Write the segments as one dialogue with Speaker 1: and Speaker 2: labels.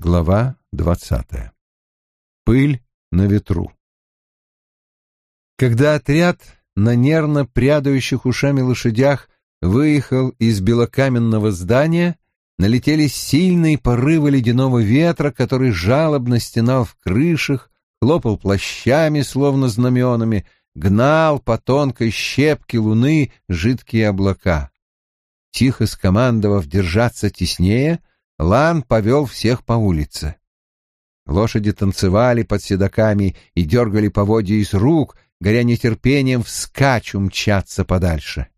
Speaker 1: Глава двадцатая. Пыль на ветру. Когда отряд на нервно прядающих ушами лошадях выехал из белокаменного здания, налетели сильные порывы ледяного ветра, который жалобно стенал в крышах, хлопал плащами, словно знаменами, гнал по тонкой щепке луны жидкие облака. Тихо скомандовав держаться теснее, Лан повел всех по улице. Лошади танцевали под седоками и дергали поводья из рук, горя нетерпением вскачь умчаться подальше.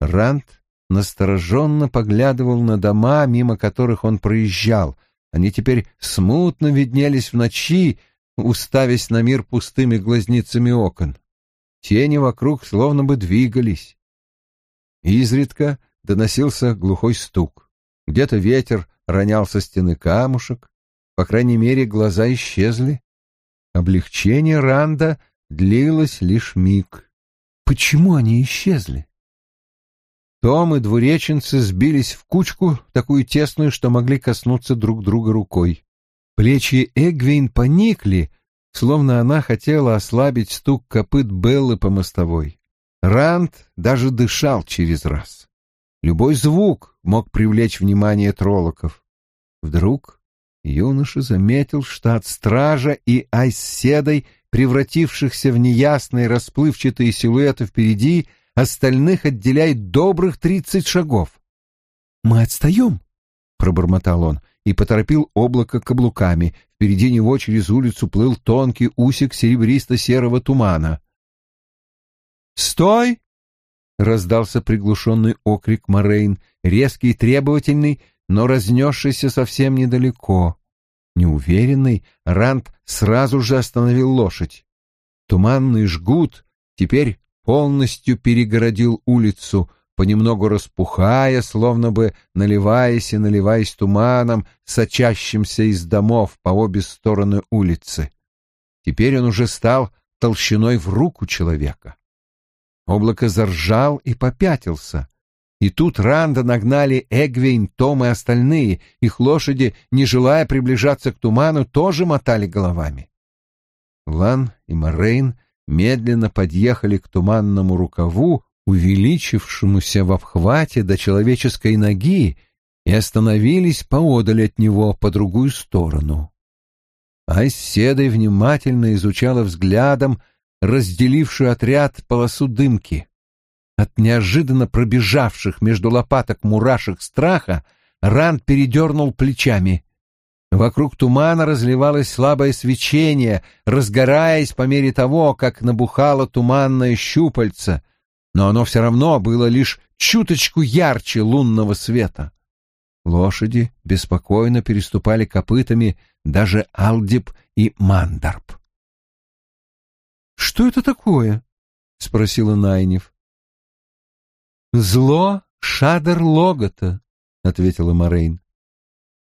Speaker 1: Ранд настороженно поглядывал на дома, мимо которых он проезжал. Они теперь смутно виднелись в ночи, уставясь на мир пустыми глазницами окон. Тени вокруг словно бы двигались. Изредка доносился глухой стук. Где-то ветер ронял со стены камушек, по крайней мере, глаза исчезли. Облегчение Ранда длилось лишь миг. Почему они исчезли? Том и двуреченцы сбились в кучку, такую тесную, что могли коснуться друг друга рукой. Плечи Эгвин поникли, словно она хотела ослабить стук копыт Беллы по мостовой. Ранд даже дышал через раз. Любой звук мог привлечь внимание троллоков. Вдруг юноша заметил, что от стража и айседой, превратившихся в неясные расплывчатые силуэты впереди, остальных отделяет добрых тридцать шагов. «Мы отстаем», — пробормотал он и поторопил облако каблуками. Впереди него через улицу плыл тонкий усик серебристо-серого тумана. «Стой!» — раздался приглушенный окрик Морейн, резкий и требовательный, но разнесшийся совсем недалеко. Неуверенный, Рант сразу же остановил лошадь. Туманный жгут теперь полностью перегородил улицу, понемногу распухая, словно бы наливаясь и наливаясь туманом, сочащимся из домов по обе стороны улицы. Теперь он уже стал толщиной в руку человека. Облако заржал и попятился. И тут Ранда нагнали Эгвейн, Том и остальные. Их лошади, не желая приближаться к туману, тоже мотали головами. Лан и Морейн медленно подъехали к туманному рукаву, увеличившемуся в обхвате до человеческой ноги, и остановились поодаль от него по другую сторону. Айс седой внимательно изучала взглядом разделившую отряд полосу дымки. От неожиданно пробежавших между лопаток мурашек страха Ранд передернул плечами. Вокруг тумана разливалось слабое свечение, разгораясь по мере того, как набухало туманное щупальце, но оно все равно было лишь чуточку ярче лунного света. Лошади беспокойно переступали копытами даже Алдип и Мандарб. «Что это такое?» — спросила Найнев. «Зло Шадар Логота», — ответила Морейн.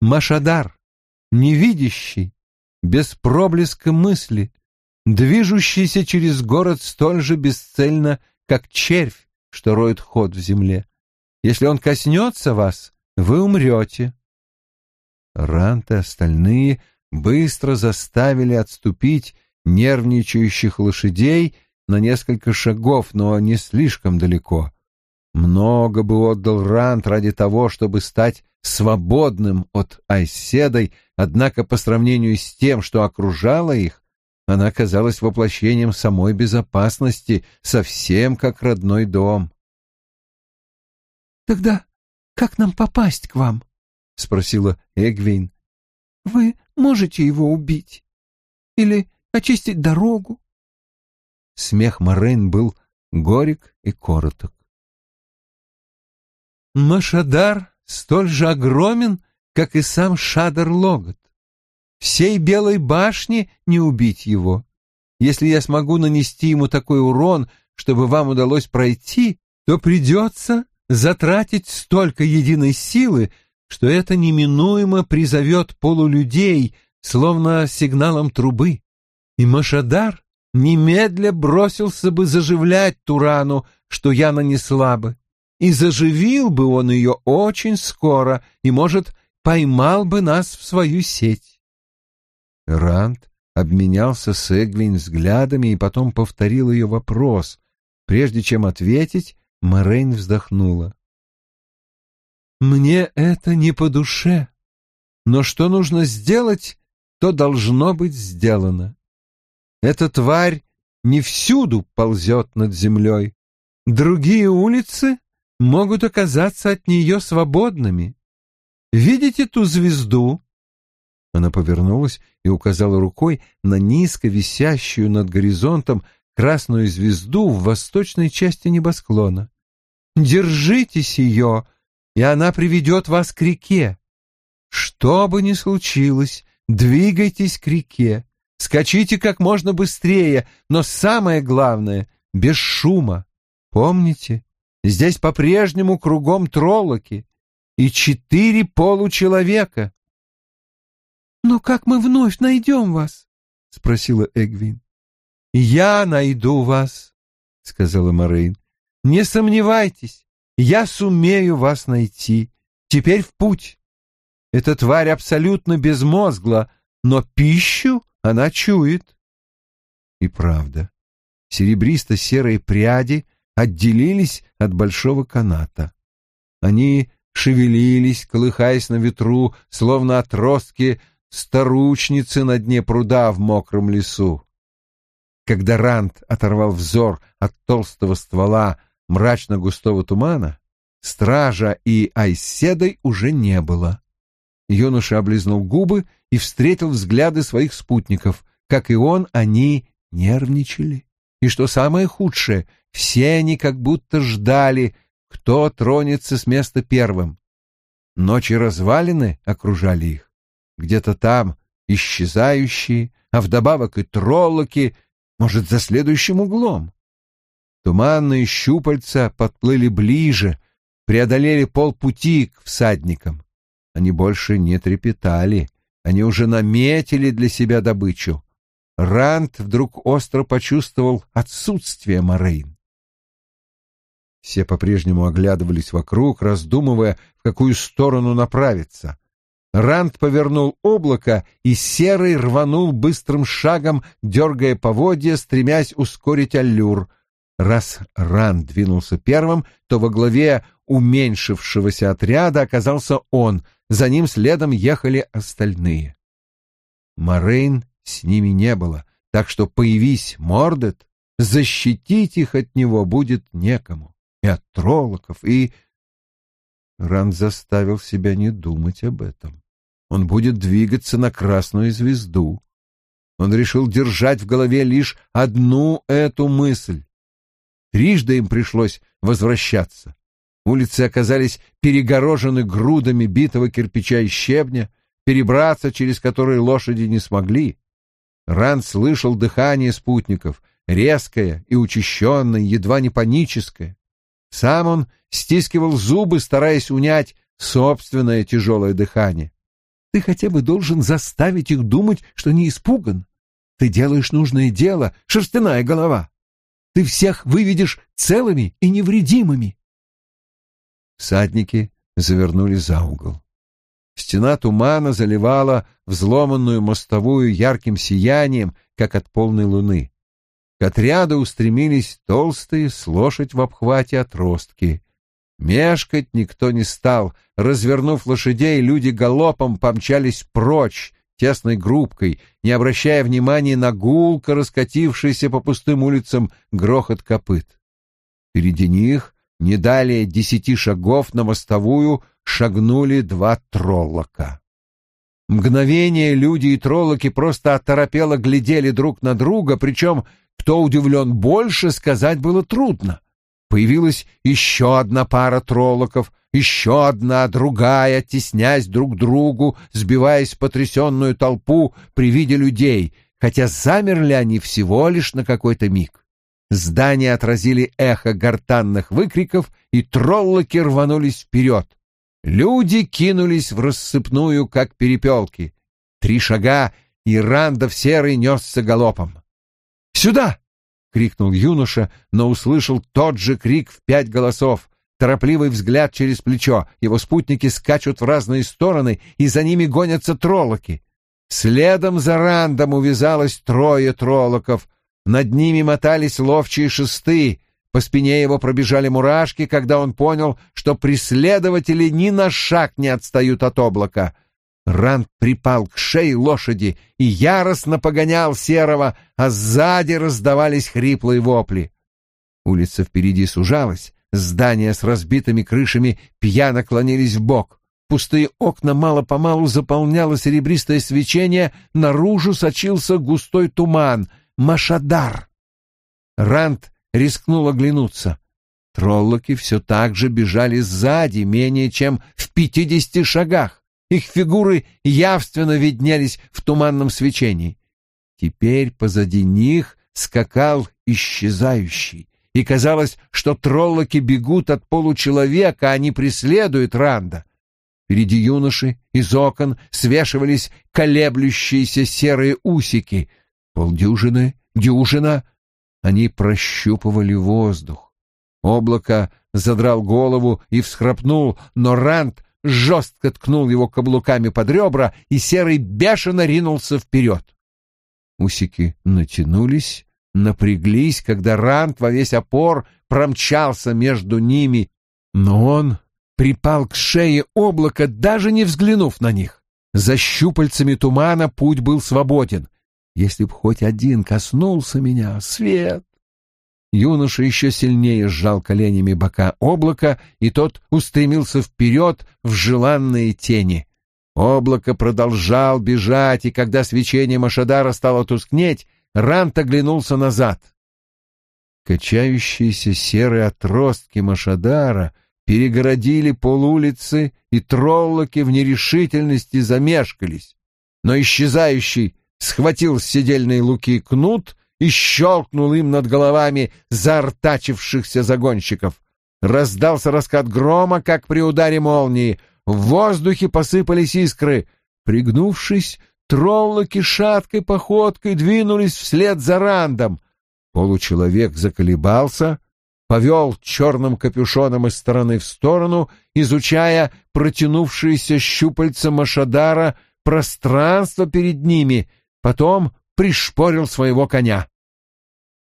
Speaker 1: «Машадар, невидящий, без проблеска мысли, движущийся через город столь же бесцельно, как червь, что роет ход в земле. Если он коснется вас, вы умрете». Рант и остальные быстро заставили отступить нервничающих лошадей на несколько шагов, но не слишком далеко. Много бы отдал Рант ради того, чтобы стать свободным от Айседой, однако по сравнению с тем, что окружало их, она казалась воплощением самой безопасности, совсем как родной дом. «Тогда как нам попасть к вам?» — спросила Эгвин. «Вы можете его убить? Или очистить дорогу. Смех Морейн был горек и короток. Машадар столь же огромен, как и сам Шадар Логот. Всей белой башни не убить его. Если я смогу нанести ему такой урон, чтобы вам удалось пройти, то придется затратить столько единой силы, что это неминуемо призовет полулюдей, словно сигналом трубы и Машадар немедля бросился бы заживлять ту рану, что я нанесла бы. И заживил бы он ее очень скоро, и, может, поймал бы нас в свою сеть. Ранд обменялся с Эгвин взглядами и потом повторил ее вопрос. Прежде чем ответить, Морейн вздохнула. «Мне это не по душе, но что нужно сделать, то должно быть сделано. Эта тварь не всюду ползет над землей. Другие улицы могут оказаться от нее свободными. Видите ту звезду? Она повернулась и указала рукой на низко висящую над горизонтом красную звезду в восточной части небосклона. Держитесь ее, и она приведет вас к реке. Что бы ни случилось, двигайтесь к реке, скачите как можно быстрее, но самое главное — без шума. Помните, здесь по-прежнему кругом троллоки и четыре получеловека. «Но как мы вновь найдем вас?» — спросила Эгвин. «Я найду вас», — сказала Морейн. «Не сомневайтесь, я сумею вас найти. Теперь в путь. Эта тварь абсолютно безмозгла, но пищу она чует». И правда, серебристо-серые пряди отделились от большого каната. Они шевелились, колыхаясь на ветру, словно отростки старучницы на дне пруда в мокром лесу. Когда Ранд оторвал взор от толстого ствола мрачно-густого тумана, стража и Айседой уже не было. Юноша облизнул губы и встретил взгляды своих спутников. Как и он, они нервничали. И что самое худшее, все они как будто ждали, кто тронется с места первым. Ночи развалины окружали их. Где-то там исчезающие, а вдобавок и троллоки, может, за следующим углом. Туманные щупальца подплыли ближе, преодолели полпути к всадникам. Они больше не трепетали, они уже наметили для себя добычу. Ранд вдруг остро почувствовал отсутствие Морейн. Все по-прежнему оглядывались вокруг, раздумывая, в какую сторону направиться. Ранд повернул облако, и Серый рванул быстрым шагом, дергая поводья, стремясь ускорить аллюр. Раз Ранд двинулся первым, то во главе уменьшившегося отряда оказался он, за ним следом ехали остальные. Морейн с ними не было, так что появись Мордет, защитить их от него будет некому, и от троллоков, и... Ранд заставил себя не думать об этом. Он будет двигаться на красную звезду. Он решил держать в голове лишь одну эту мысль. Трижды им пришлось возвращаться. Улицы оказались перегорожены грудами битого кирпича и щебня, перебраться через которые лошади не смогли. Ранд слышал дыхание спутников, резкое и учащенное, едва не паническое. Сам он стискивал зубы, стараясь унять собственное тяжелое дыхание. Ты хотя бы должен заставить их думать, что не испуган. Ты делаешь нужное дело, шерстяная голова. Ты всех выведешь целыми и невредимыми. Всадники завернули за угол. Стена тумана заливала взломанную мостовую ярким сиянием, как от полной луны. К отряду устремились толстые с лошадь в обхвате отростки. Мешкать никто не стал. Развернув лошадей, люди галопом помчались прочь, тесной группкой, не обращая внимания на гулко раскатившийся по пустым улицам грохот копыт. Впереди них, не далее десяти шагов на мостовую, шагнули два троллока. Мгновение люди и троллоки просто оторопело глядели друг на друга, причем, кто удивлен больше, сказать было трудно. Появилась еще одна пара троллоков, еще одна, другая, теснясь друг другу, сбиваясь в потрясенную толпу при виде людей, хотя замерли они всего лишь на какой-то миг. Здания отразили эхо гортанных выкриков, и троллоки рванулись вперед. Люди кинулись в рассыпную, как перепелки. Три шага, и Рандов серый несся галопом. «Сюда!» — крикнул юноша, но услышал тот же крик в пять голосов. торопливый взгляд через плечо. Его спутники скачут в разные стороны, и за ними гонятся троллоки. Следом за Рандом увязалось трое троллоков. Над ними мотались ловчие шесты. По спине его пробежали мурашки, когда он понял, что преследователи ни на шаг не отстают от облака. Ранд припал к шее лошади и яростно погонял серого, а сзади раздавались хриплые вопли. Улица впереди сужалась, здания с разбитыми крышами пьяно клонились в бок. Пустые окна мало-помалу заполняло серебристое свечение, наружу сочился густой туман. Машадар! Ранд рискнул оглянуться. Троллоки все так же бежали сзади, менее чем в пятидесяти шагах. Их фигуры явственно виднелись в туманном свечении. Теперь позади них скакал исчезающий, и казалось, что троллоки бегут от получеловека, а не преследуют Ранда. Впереди юноши из окон свешивались колеблющиеся серые усики. Полдюжины, дюжина. Они прощупывали воздух. Облако задрал голову и всхрапнул, но Ранд жестко ткнул его каблуками под ребра, и серый бешено ринулся вперед. Усики натянулись, напряглись, когда Ранд во весь опор промчался между ними, но он припал к шее облака, даже не взглянув на них. За щупальцами тумана путь был свободен. Если б хоть один коснулся меня, свет! Юноша еще сильнее сжал коленями бока облака, и тот устремился вперед в желанные тени. Облако продолжал бежать, и когда свечение Машадара стало тускнеть, Рант оглянулся назад. Качающиеся серые отростки Машадара перегородили полулицы, и троллоки в нерешительности замешкались. Но исчезающий схватил с седельной луки кнут и щелкнул им над головами заортачившихся загонщиков. Раздался раскат грома, как при ударе молнии. В воздухе посыпались искры. Пригнувшись, троллоки шаткой походкой двинулись вслед за Рандом. Получеловек заколебался, повел черным капюшоном из стороны в сторону, изучая протянувшиеся щупальца Машадара пространство перед ними, потом пришпорил своего коня.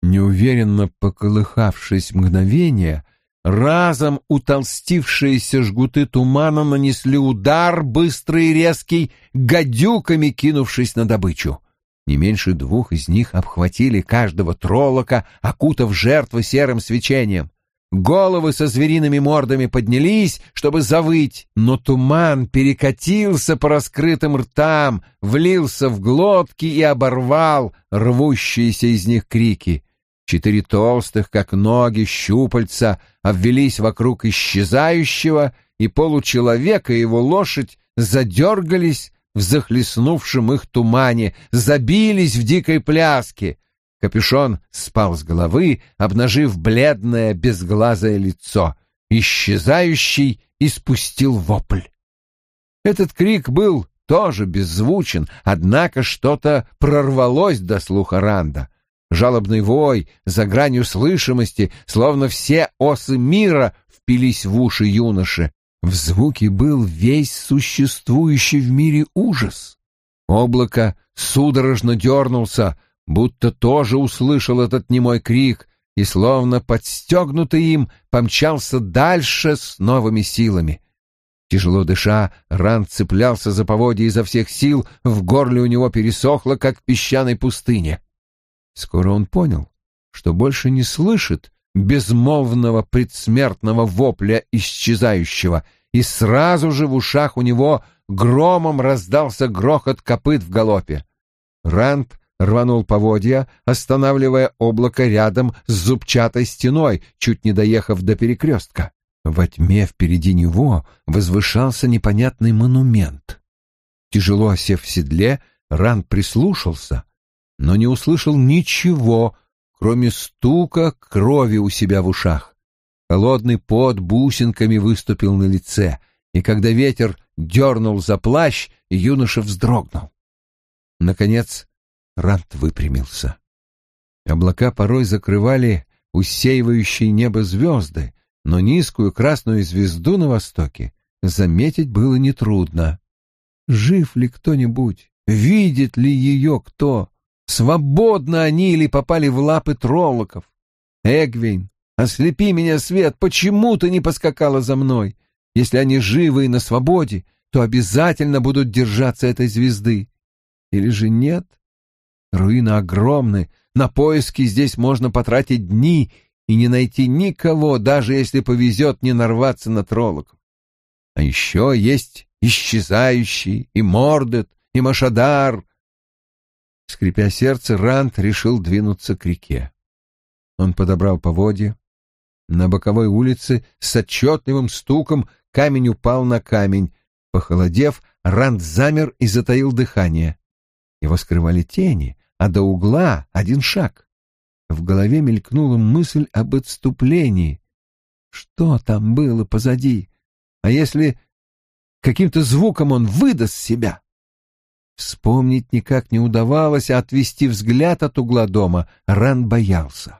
Speaker 1: Неуверенно поколыхавшись мгновение, разом утолстившиеся жгуты тумана нанесли удар, быстрый и резкий, гадюками кинувшись на добычу. Не меньше двух из них обхватили каждого троллока, окутав жертву серым свечением. Головы со звериными мордами поднялись, чтобы завыть, но туман перекатился по раскрытым ртам, влился в глотки и оборвал рвущиеся из них крики. Четыре толстых, как ноги, щупальца обвелись вокруг исчезающего, и получеловека и его лошадь задергались в захлестнувшем их тумане, забились в дикой пляске. Капюшон спал с головы, обнажив бледное безглазое лицо. Исчезающий испустил вопль. Этот крик был тоже беззвучен, однако что-то прорвалось до слуха Ранда. Жалобный вой за гранью слышимости, словно все осы мира впились в уши юноши. В звуке был весь существующий в мире ужас. Облако судорожно дернулся, будто тоже услышал этот немой крик и, словно подстегнутый им, помчался дальше с новыми силами. Тяжело дыша, Ран цеплялся за поводья изо всех сил, в горле у него пересохло, как в песчаной пустыне. Скоро он понял, что больше не слышит безмолвного предсмертного вопля исчезающего, и сразу же в ушах у него громом раздался грохот копыт в галопе. Ранд рванул поводья, останавливая облако рядом с зубчатой стеной, чуть не доехав до перекрестка. Во тьме впереди него возвышался непонятный монумент. Тяжело осев в седле, Ранд прислушался, но не услышал ничего, кроме стука крови у себя в ушах. Холодный пот бусинками выступил на лице, и когда ветер дернул за плащ, юноша вздрогнул. Наконец Рант выпрямился. Облака порой закрывали усеивающие небо звезды, но низкую красную звезду на востоке заметить было нетрудно. Жив ли кто-нибудь? Видит ли ее кто? Свободны они или попали в лапы троллоков? Эгвин, ослепи меня, Свет, почему ты не поскакала за мной? Если они живы и на свободе, то обязательно будут держаться этой звезды. Или же нет? Руины огромны, на поиски здесь можно потратить дни и не найти никого, даже если повезет не нарваться на троллоков. А еще есть исчезающий, и Мордет, и Машадар. Скрипя сердце, Рант решил двинуться к реке. Он подобрал поводья. На боковой улице с отчетливым стуком камень упал на камень. Похолодев, Ранд замер и затаил дыхание. Его скрывали тени, а до угла один шаг. В голове мелькнула мысль об отступлении. Что там было позади? А если каким-то звуком он выдаст себя? Вспомнить никак не удавалось, а отвести взгляд от угла дома Ран боялся.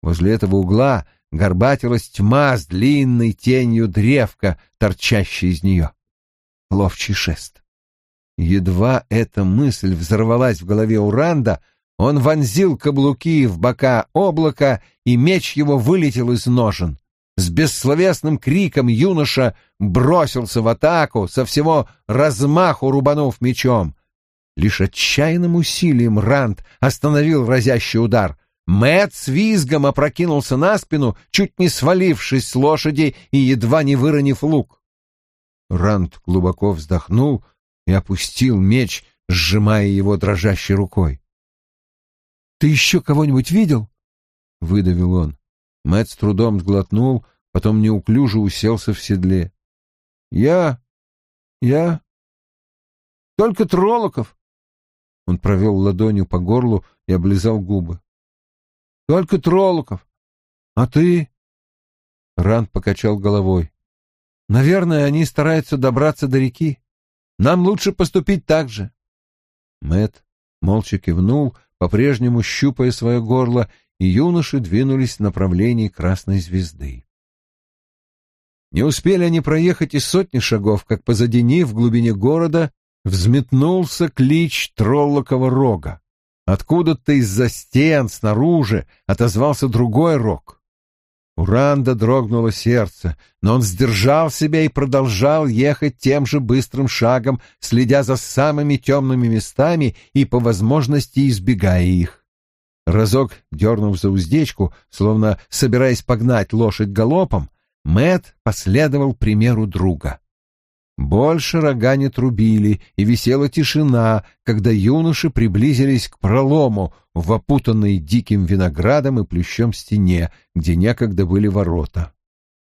Speaker 1: Возле этого угла горбатилась тьма с длинной тенью древка, торчащей из нее. Ловчий шест. Едва эта мысль взорвалась в голове Уранда, он вонзил каблуки в бока облака, и меч его вылетел из ножен. С бессловесным криком юноша бросился в атаку, со всего размаху рубанув мечом. Лишь отчаянным усилием Ранд остановил разящий удар. Мэт с визгом опрокинулся на спину, чуть не свалившись с лошади и едва не выронив лук. Ранд глубоко вздохнул и опустил меч, сжимая его дрожащей рукой. «Ты еще кого-нибудь видел?» — выдавил он. Мэт с трудом сглотнул, потом неуклюже уселся в седле. «Я... я... только Тролоков!» Он провел ладонью по горлу и облизал губы. Только Троллоков. А ты? Ранд покачал головой. Наверное, они стараются добраться до реки. Нам лучше поступить так же. Мэт молча кивнул, по-прежнему щупая свое горло, и юноши двинулись в направлении красной звезды. Не успели они проехать и сотни шагов, как позади них в глубине города взметнулся клич Троллокова рога. Откуда-то из-за стен снаружи отозвался другой рок. У Ранда дрогнуло сердце, но он сдержал себя и продолжал ехать тем же быстрым шагом, следя за самыми темными местами и по возможности избегая их. Разок, дернув за уздечку, словно собираясь погнать лошадь галопом, Мэт последовал примеру друга. Больше рога не трубили, и висела тишина, когда юноши приблизились к пролому в опутанной диким виноградом и плющом стене, где некогда были ворота.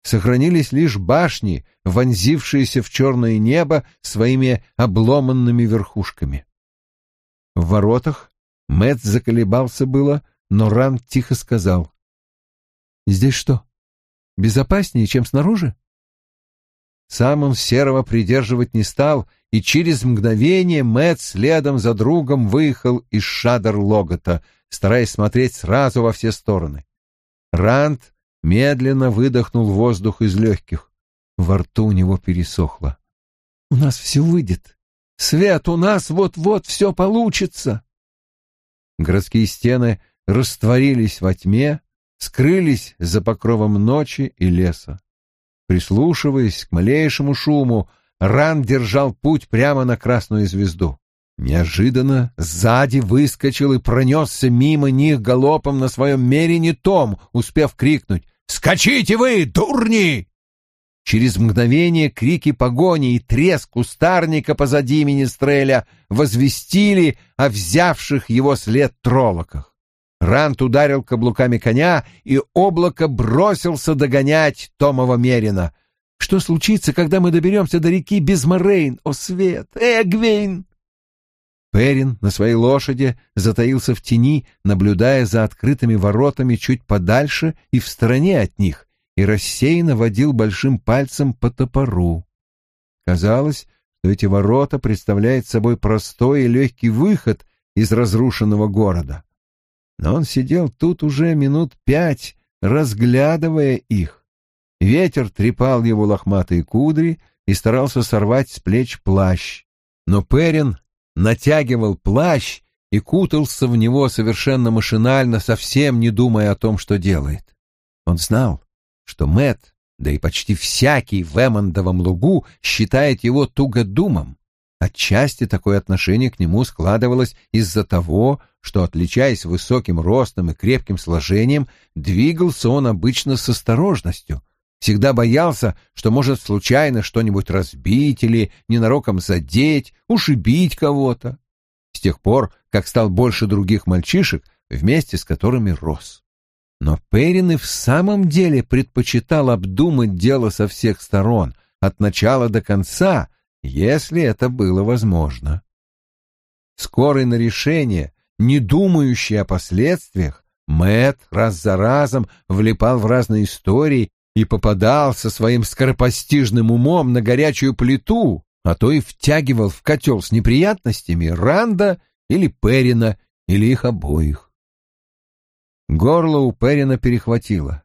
Speaker 1: Сохранились лишь башни, вонзившиеся в черное небо своими обломанными верхушками. В воротах Мэт заколебался было, но Ран тихо сказал. «Здесь что, безопаснее, чем снаружи?» Сам он серого придерживать не стал, и через мгновение Мэт следом за другом выехал из шадр-логота, стараясь смотреть сразу во все стороны. Ранд медленно выдохнул воздух из легких. Во рту у него пересохло. «У нас все выйдет. Свет, у нас вот-вот все получится!» Городские стены растворились во тьме, скрылись за покровом ночи и леса. Прислушиваясь к малейшему шуму, Ран держал путь прямо на красную звезду. Неожиданно сзади выскочил и пронесся мимо них галопом на своем мерине Том, успев крикнуть «Скачите вы, дурни!» Через мгновение крики погони и треск кустарника позади Министреля возвестили о взявших его след троллоках. Рант ударил каблуками коня, и облако бросился догонять Томова Мерина. «Что случится, когда мы доберемся до реки без Морейн, о свет? Эгвейн!» Перин на своей лошади затаился в тени, наблюдая за открытыми воротами чуть подальше и в стороне от них, и рассеянно водил большим пальцем по топору. Казалось, что эти ворота представляют собой простой и легкий выход из разрушенного города но он сидел тут уже минут пять, разглядывая их. Ветер трепал его лохматые кудри и старался сорвать с плеч плащ. Но Перин натягивал плащ и кутался в него совершенно машинально, совсем не думая о том, что делает. Он знал, что Мэт, да и почти всякий в Эммондовом лугу считает его тугодумом. Отчасти такое отношение к нему складывалось из-за того, что, отличаясь высоким ростом и крепким сложением, двигался он обычно с осторожностью, всегда боялся, что может случайно что-нибудь разбить или ненароком задеть, ушибить кого-то. С тех пор, как стал больше других мальчишек, вместе с которыми рос. Но Перин и в самом деле предпочитал обдумать дело со всех сторон, от начала до конца, если это было возможно. Скорый на решение, не думающий о последствиях, Мэт раз за разом влипал в разные истории и попадал со своим скоропостижным умом на горячую плиту, а то и втягивал в котел с неприятностями Ранда или Перина, или их обоих. Горло у Перина перехватило.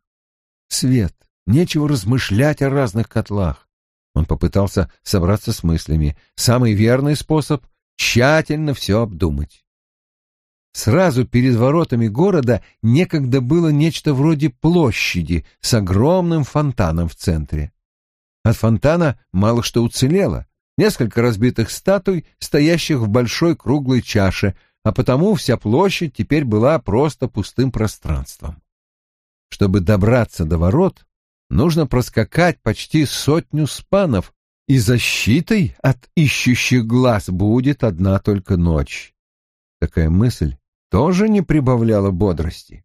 Speaker 1: Свет, нечего размышлять о разных котлах. Он попытался собраться с мыслями. Самый верный способ — тщательно все обдумать. Сразу перед воротами города некогда было нечто вроде площади с огромным фонтаном в центре. От фонтана мало что уцелело. Несколько разбитых статуй, стоящих в большой круглой чаше, а потому вся площадь теперь была просто пустым пространством. Чтобы добраться до ворот, нужно проскакать почти сотню спанов, и защитой от ищущих глаз будет одна только ночь. Такая мысль тоже не прибавляла бодрости.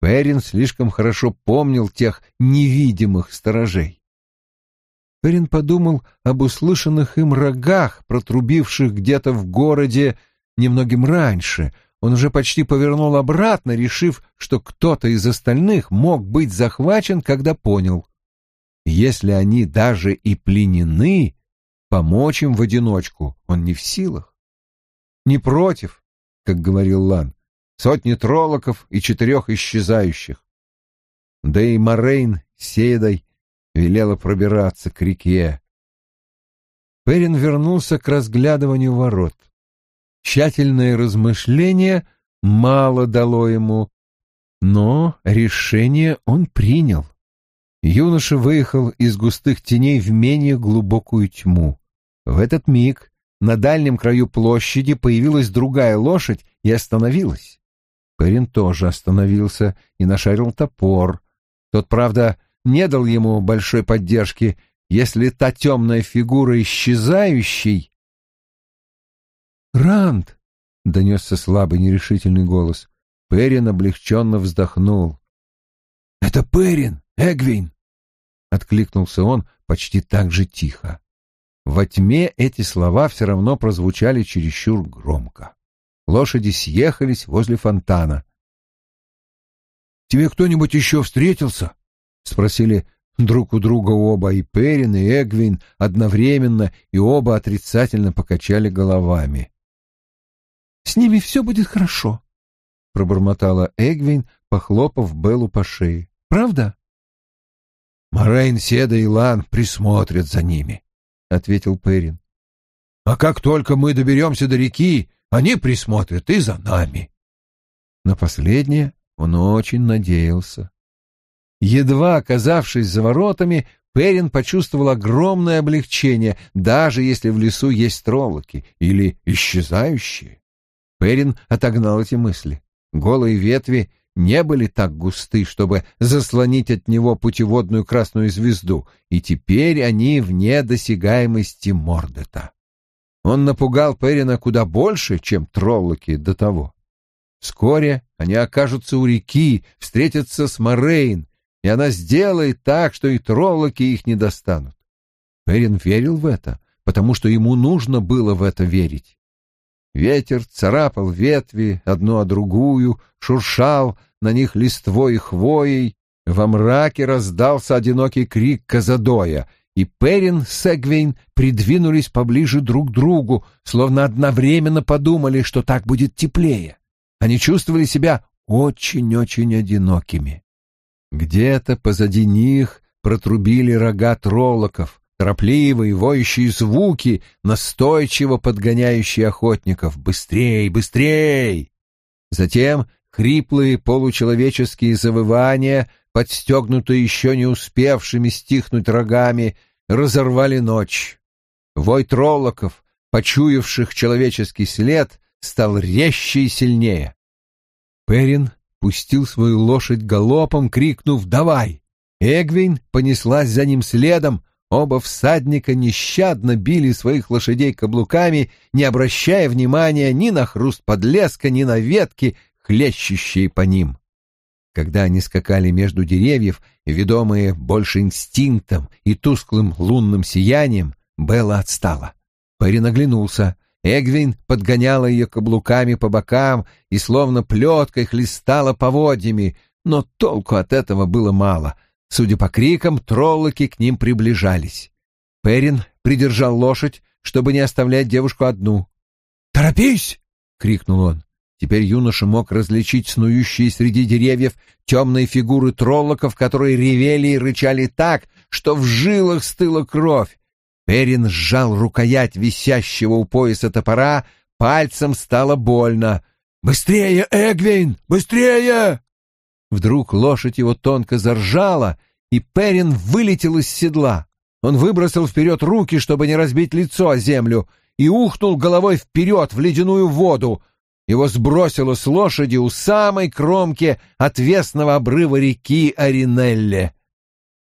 Speaker 1: Перин слишком хорошо помнил тех невидимых сторожей. Перин подумал об услышанных им рогах, протрубивших где-то в городе немногим раньше. Он уже почти повернул обратно, решив, что кто-то из остальных мог быть захвачен, когда понял. Если они даже и пленены, помочь им в одиночку он не в силах. Не против, как говорил Лан, сотни троллоков и четырех исчезающих. Да и Морейн Сейдой велела пробираться к реке. Перин вернулся к разглядыванию ворот. Тщательное размышление мало дало ему, но решение он принял. Юноша выехал из густых теней в менее глубокую тьму. В этот миг на дальнем краю площади появилась другая лошадь и остановилась. Перин тоже остановился и нашарил топор. Тот, правда, не дал ему большой поддержки, если та темная фигура исчезающей «Ранд!» — донесся слабый нерешительный голос. Перин облегченно вздохнул. «Это Перин, Эгвин!» — откликнулся он почти так же тихо. Во тьме эти слова все равно прозвучали чересчур громко. Лошади съехались возле фонтана. «Тебе кто-нибудь еще встретился?» — спросили друг у друга оба, и Перин, и Эгвин одновременно, и оба отрицательно покачали головами. С ними все будет хорошо, — пробормотала Эгвин, похлопав Беллу по шее. — Правда? — Морейн, Седа и Лан присмотрят за ними, — ответил Перин. — А как только мы доберемся до реки, они присмотрят и за нами. На последнее он очень надеялся. Едва оказавшись за воротами, Перин почувствовал огромное облегчение, даже если в лесу есть троллоки или исчезающие. Перин отогнал эти мысли. Голые ветви не были так густы, чтобы заслонить от него путеводную красную звезду, и теперь они вне досягаемости Мордета. Он напугал Перина куда больше, чем троллоки до того. Вскоре они окажутся у реки, встретятся с Морейн, и она сделает так, что и троллоки их не достанут. Перин верил в это, потому что ему нужно было в это верить. Ветер царапал ветви одну о другую, шуршал на них листвой и хвоей. Во мраке раздался одинокий крик Казадоя, и Перин с Эгвейн придвинулись поближе друг к другу, словно одновременно подумали, что так будет теплее. Они чувствовали себя очень-очень одинокими. Где-то позади них протрубили рога троллоков, торопливые воющие звуки, настойчиво подгоняющие охотников. «Быстрей, быстрей!» Затем хриплые получеловеческие завывания, подстегнутые еще не успевшими стихнуть рогами, разорвали ночь. Вой троллоков, почуявших человеческий след, стал резче и сильнее. Перин пустил свою лошадь галопом, крикнув «Давай!». Эгвин понеслась за ним следом, оба всадника нещадно били своих лошадей каблуками, не обращая внимания ни на хруст подлеска, ни на ветки, хлещущие по ним. Когда они скакали между деревьев, ведомые больше инстинктом и тусклым лунным сиянием, Белла отстала. Перин оглянулся. Эгвин подгоняла ее каблуками по бокам и словно плеткой хлестала поводьями, но толку от этого было мало. Судя по крикам, троллоки к ним приближались. Перин придержал лошадь, чтобы не оставлять девушку одну. «Торопись!» — крикнул он. Теперь юноша мог различить снующие среди деревьев темные фигуры троллоков, которые ревели и рычали так, что в жилах стыла кровь. Перин сжал рукоять висящего у пояса топора, пальцем стало больно. «Быстрее, Эгвин! Быстрее!» Вдруг лошадь его тонко заржала, и Перин вылетел из седла. Он выбросил вперед руки, чтобы не разбить лицо о землю, и ухнул головой вперед в ледяную воду. Его сбросило с лошади у самой кромки отвесного обрыва реки Аринелле.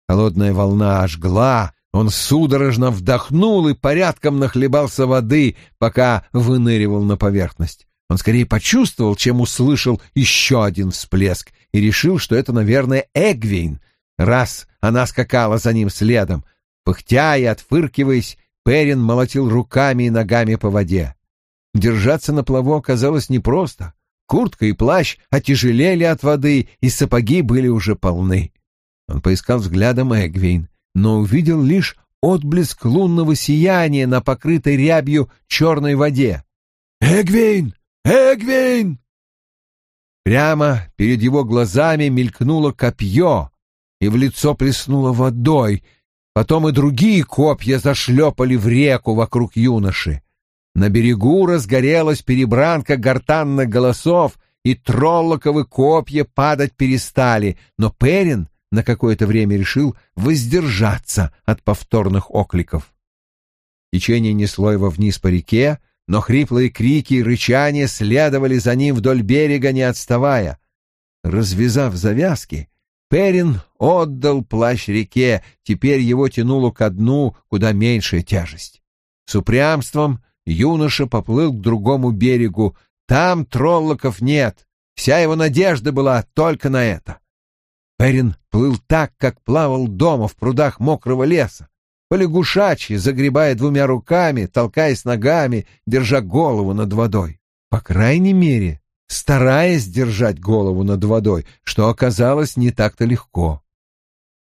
Speaker 1: Холодная волна ожгла, он судорожно вдохнул и порядком нахлебался воды, пока выныривал на поверхность. Он скорее почувствовал, чем услышал еще один всплеск, и решил, что это, наверное, Эгвейн, раз она скакала за ним следом. Пыхтя и отфыркиваясь, Перин молотил руками и ногами по воде. Держаться на плаву оказалось непросто. Куртка и плащ отяжелели от воды, и сапоги были уже полны. Он поискал взглядом Эгвейн но увидел лишь отблеск лунного сияния на покрытой рябью черной воде. «Эгвейн! Эгвейн!» Прямо перед его глазами мелькнуло копье, и в лицо плеснуло водой. Потом и другие копья зашлепали в реку вокруг юноши. На берегу разгорелась перебранка гортанных голосов, и троллоковы копья падать перестали, но Перин на какое-то время решил воздержаться от повторных окликов. Течение несло его вниз по реке, но хриплые крики и рычания следовали за ним вдоль берега, не отставая. Развязав завязки, Перин отдал плащ реке, теперь его тянуло ко дну куда меньшая тяжесть. С упрямством юноша поплыл к другому берегу. Там троллоков нет, вся его надежда была только на это. Перин плыл так, как плавал дома в прудах мокрого леса, полягушачьи, загребая двумя руками, толкаясь ногами, держа голову над водой. По крайней мере, стараясь держать голову над водой, что оказалось не так-то легко.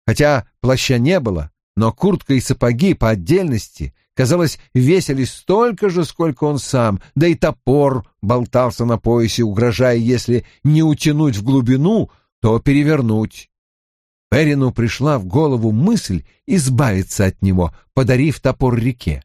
Speaker 1: Хотя плаща не было, но куртка и сапоги по отдельности, казалось, весили столько же, сколько он сам, да и топор болтался на поясе, угрожая, если не утянуть в глубину, то перевернуть. Перину пришла в голову мысль избавиться от него, подарив топор реке.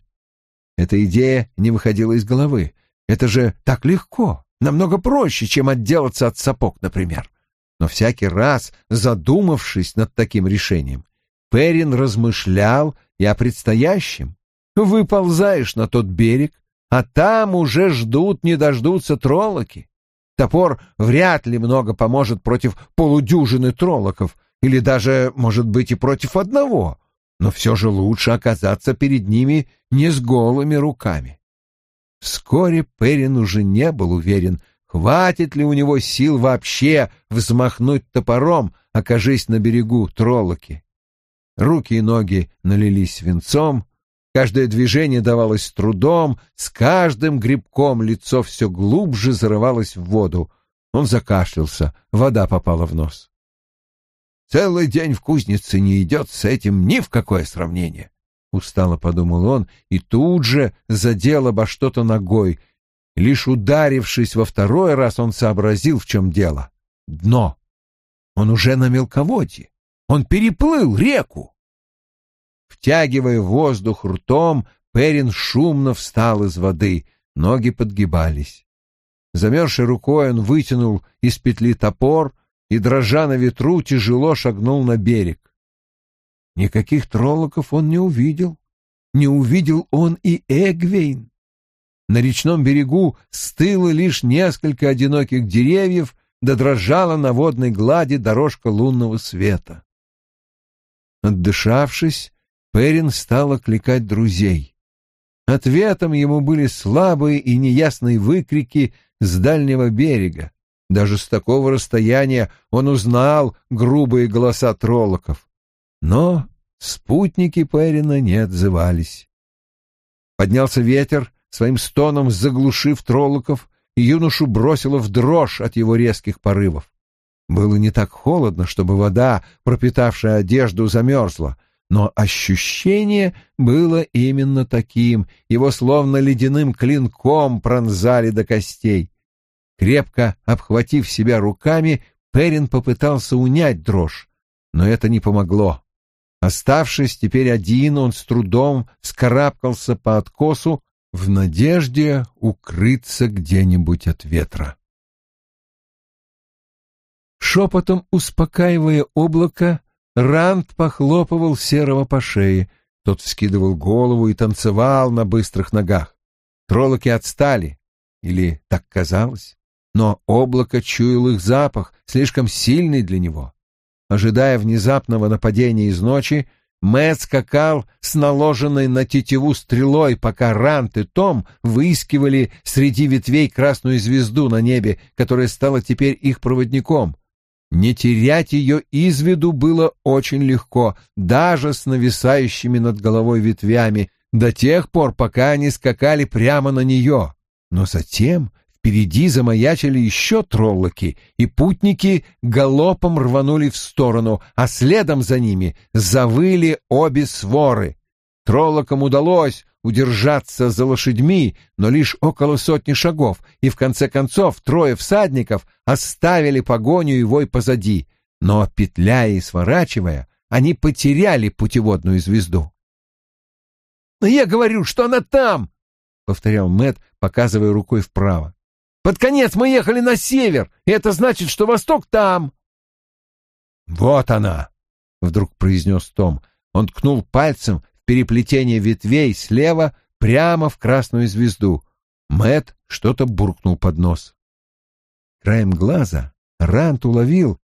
Speaker 1: Эта идея не выходила из головы. Это же так легко, намного проще, чем отделаться от сапог, например. Но всякий раз, задумавшись над таким решением, Перин размышлял и о предстоящем. Выползаешь на тот берег, а там уже ждут, не дождутся троллоки. Топор вряд ли много поможет против полудюжины троллоков, или даже, может быть, и против одного, но все же лучше оказаться перед ними не с голыми руками. Вскоре Перин уже не был уверен, хватит ли у него сил вообще взмахнуть топором, окажись на берегу троллоки. Руки и ноги налились свинцом, Каждое движение давалось с трудом, с каждым грибком лицо все глубже зарывалось в воду. Он закашлялся, вода попала в нос. «Целый день в кузнице не идет с этим ни в какое сравнение», — устало подумал он и тут же задел обо что-то ногой. Лишь ударившись во второй раз, он сообразил, в чем дело. Дно. Он уже на мелководье. Он переплыл реку. Втягивая воздух ртом, Перин шумно встал из воды, ноги подгибались. Замерзшей рукой он вытянул из петли топор и, дрожа на ветру, тяжело шагнул на берег. Никаких троллоков он не увидел. Не увидел он и Эгвейн. На речном берегу стыло лишь несколько одиноких деревьев, да дрожала на водной глади дорожка лунного света. Отдышавшись, Перин стал окликать друзей. Ответом ему были слабые и неясные выкрики с дальнего берега. Даже с такого расстояния он узнал грубые голоса троллоков. Но спутники Перина не отзывались. Поднялся ветер, своим стоном заглушив троллоков, и юношу бросило в дрожь от его резких порывов. Было не так холодно, чтобы вода, пропитавшая одежду, замерзла, но ощущение было именно таким, его словно ледяным клинком пронзали до костей. Крепко обхватив себя руками, Перин попытался унять дрожь, но это не помогло. Оставшись теперь один, он с трудом скарабкался по откосу в надежде укрыться где-нибудь от ветра. Шепотом успокаивая облако, Ранд похлопывал Серого по шее. Тот вскидывал голову и танцевал на быстрых ногах. Троллоки отстали, или так казалось, но облако чуял их запах, слишком сильный для него. Ожидая внезапного нападения из ночи, Мэтт скакал с наложенной на тетиву стрелой, пока Рант и Том выискивали среди ветвей красную звезду на небе, которая стала теперь их проводником. Не терять ее из виду было очень легко, даже с нависающими над головой ветвями, до тех пор, пока они скакали прямо на нее. Но затем впереди замаячили еще троллоки, и путники галопом рванули в сторону, а следом за ними завыли обе своры. Троллокам удалось удержаться за лошадьми, но лишь около сотни шагов, и в конце концов трое всадников оставили погоню и вой позади, но, петляя и сворачивая, они потеряли путеводную звезду. «Но я говорю, что она там!» — повторял Мэт, показывая рукой вправо. «Под конец мы ехали на север, и это значит, что восток там!» «Вот она!» — вдруг произнес Том. Он ткнул пальцем переплетение ветвей слева прямо в красную звезду. Мэт что-то буркнул под нос. Краем глаза Рант уловил,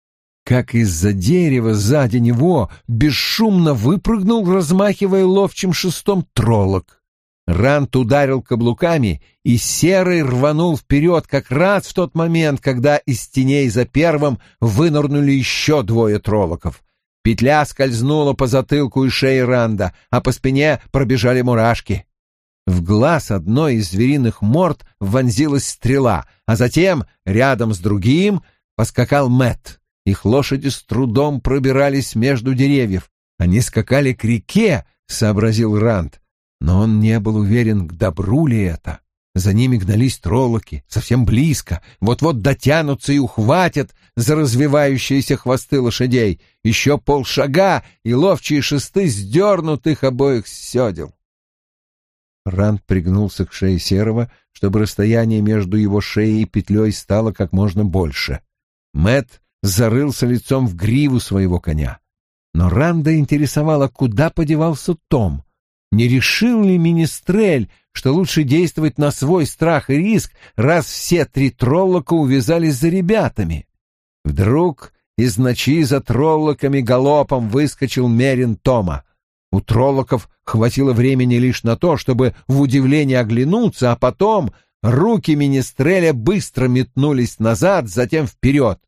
Speaker 1: как из-за дерева сзади него бесшумно выпрыгнул, размахивая ловчим шестом троллок. Рант ударил каблуками, и серый рванул вперед как раз в тот момент, когда из теней за первым вынырнули еще двое троллоков. Петля скользнула по затылку и шее Ранда, а по спине пробежали мурашки. В глаз одной из звериных морд вонзилась стрела, а затем, рядом с другим, поскакал Мэт. Их лошади с трудом пробирались между деревьев. Они скакали к реке, сообразил Ранд, но он не был уверен, к добру ли это. За ними гнались троллоки, совсем близко, вот-вот дотянутся и ухватят за развивающиеся хвосты лошадей. Еще полшага, и ловчие шесты сдернут их обоих с седел. Ранд пригнулся к шее Серого, чтобы расстояние между его шеей и петлей стало как можно больше. Мэт зарылся лицом в гриву своего коня. Но Ранда интересовало, куда подевался Том. Не решил ли Министрель, что лучше действовать на свой страх и риск, раз все три троллока увязались за ребятами? Вдруг из ночи за троллоками галопом выскочил Мерин Тома. У троллоков хватило времени лишь на то, чтобы в удивлении оглянуться, а потом руки Министреля быстро метнулись назад, затем вперед.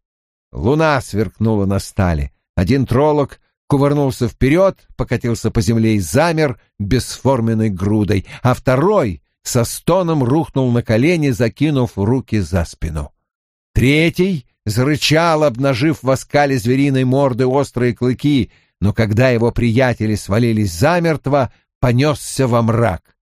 Speaker 1: Луна сверкнула на стали. Один троллок кувырнулся вперед, покатился по земле и замер бесформенной грудой, а второй со стоном рухнул на колени, закинув руки за спину. Третий зарычал, обнажив в оскале звериной морды острые клыки, но когда его приятели свалились замертво, понесся во мрак.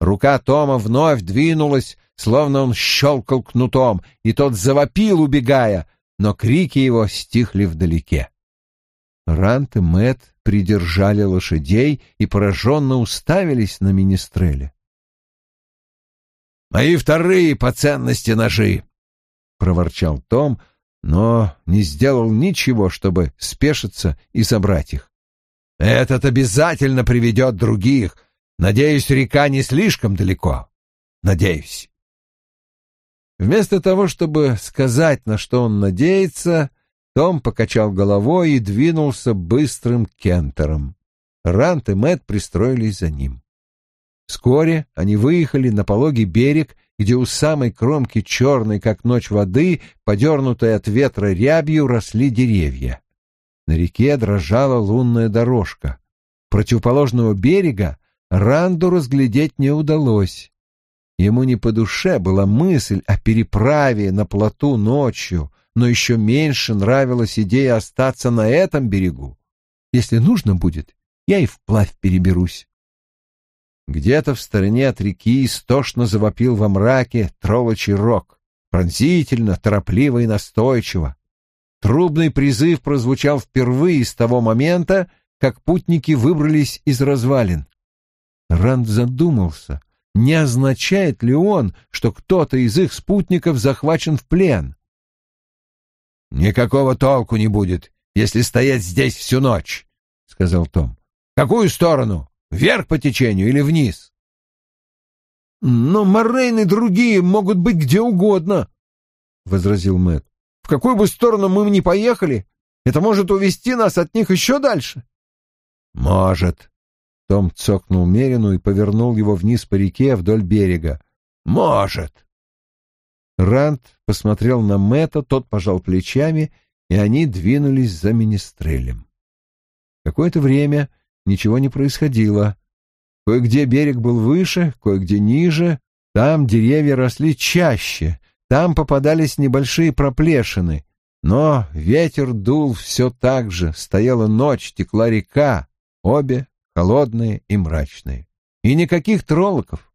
Speaker 1: Рука Тома вновь двинулась, словно он щелкал кнутом, и тот завопил, убегая, но крики его стихли вдалеке. Рант и Мэт придержали лошадей и пораженно уставились на Министреля.
Speaker 2: «Мои вторые по ценности ножи!» — проворчал Том, но не сделал ничего, чтобы спешиться и забрать их. «Этот обязательно приведет других. Надеюсь, река не слишком далеко. Надеюсь».
Speaker 1: Вместо того, чтобы сказать, на что он надеется, том покачал головой и двинулся быстрым кентером. Рант и Мэтт пристроились за ним. Вскоре они выехали на пологий берег, где у самой кромки черной, как ночь воды, подернутой от ветра рябью, росли деревья. На реке дрожала лунная дорожка. Противоположного берега Ранду разглядеть не удалось. Ему не по душе была мысль о переправе на плоту ночью, но еще меньше нравилась идея остаться на этом берегу. Если нужно будет, я и вплавь переберусь. Где-то в стороне от реки истошно завопил во мраке троллочий рог, пронзительно, торопливо и настойчиво. Трубный призыв прозвучал впервые с того момента, как путники выбрались из развалин. Ранд задумался, не означает ли он, что кто-то из их спутников захвачен в плен.
Speaker 2: «Никакого толку не будет, если стоять здесь всю ночь», — сказал Том. «Какую сторону? Вверх по течению или вниз?»
Speaker 3: «Но Моррейн и другие могут быть где угодно», — возразил Мэтт. «В какую бы сторону мы ни поехали, это может увести нас от них еще дальше».
Speaker 2: «Может», том цокнул Мерину и повернул его вниз по реке вдоль берега. «Может!»
Speaker 1: Ранд посмотрел на Мэтта, тот пожал плечами, и они двинулись за министрелем. Какое-то время ничего не происходило. Кое-где берег был выше, кое-где ниже, там деревья росли чаще, там попадались небольшие проплешины, но ветер дул все так же, стояла ночь, текла река, обе холодные и мрачные. И никаких троллоков.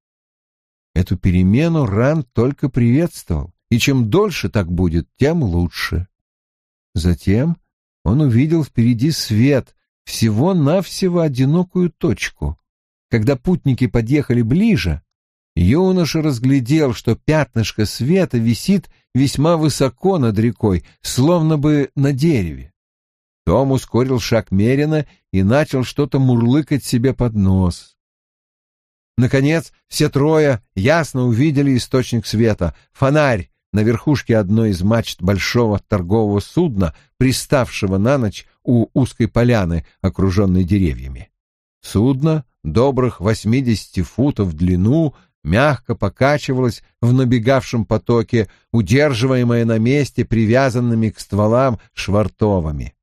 Speaker 1: Эту перемену Ран только приветствовал, и чем дольше так будет, тем лучше. Затем он увидел впереди свет, всего-навсего одинокую точку. Когда путники подъехали ближе, юноша разглядел, что пятнышко света висит весьма высоко над рекой, словно бы на дереве. Том ускорил шаг Мерина и начал что-то мурлыкать себе под нос. Наконец, все трое ясно увидели источник света — фонарь на верхушке одной из мачт большого торгового судна, приставшего на ночь у узкой поляны, окруженной деревьями. Судно, добрых восьмидесяти футов в длину, мягко покачивалось в набегавшем потоке, удерживаемое на месте привязанными к стволам швартовами.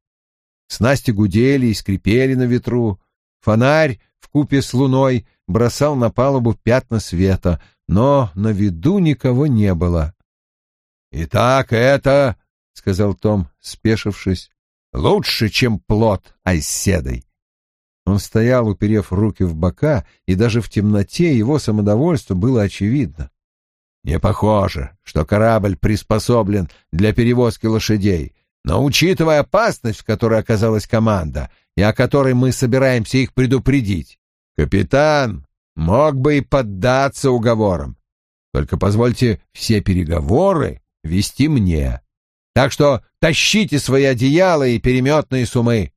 Speaker 1: Снасти гудели и скрипели на ветру. Фонарь в купе с луной бросал на палубу пятна света, но на виду никого не было.
Speaker 2: «Итак, это, — сказал Том, спешившись, — лучше, чем плод айседой».
Speaker 1: Он стоял, уперев руки в бока, и даже в темноте его самодовольство было очевидно.
Speaker 2: «Не похоже, что корабль приспособлен для перевозки лошадей. Но учитывая опасность, в которой оказалась команда, и о которой мы собираемся их предупредить, капитан мог бы и поддаться уговорам. Только позвольте все переговоры вести мне. Так что тащите свои одеяла и переметные сумы.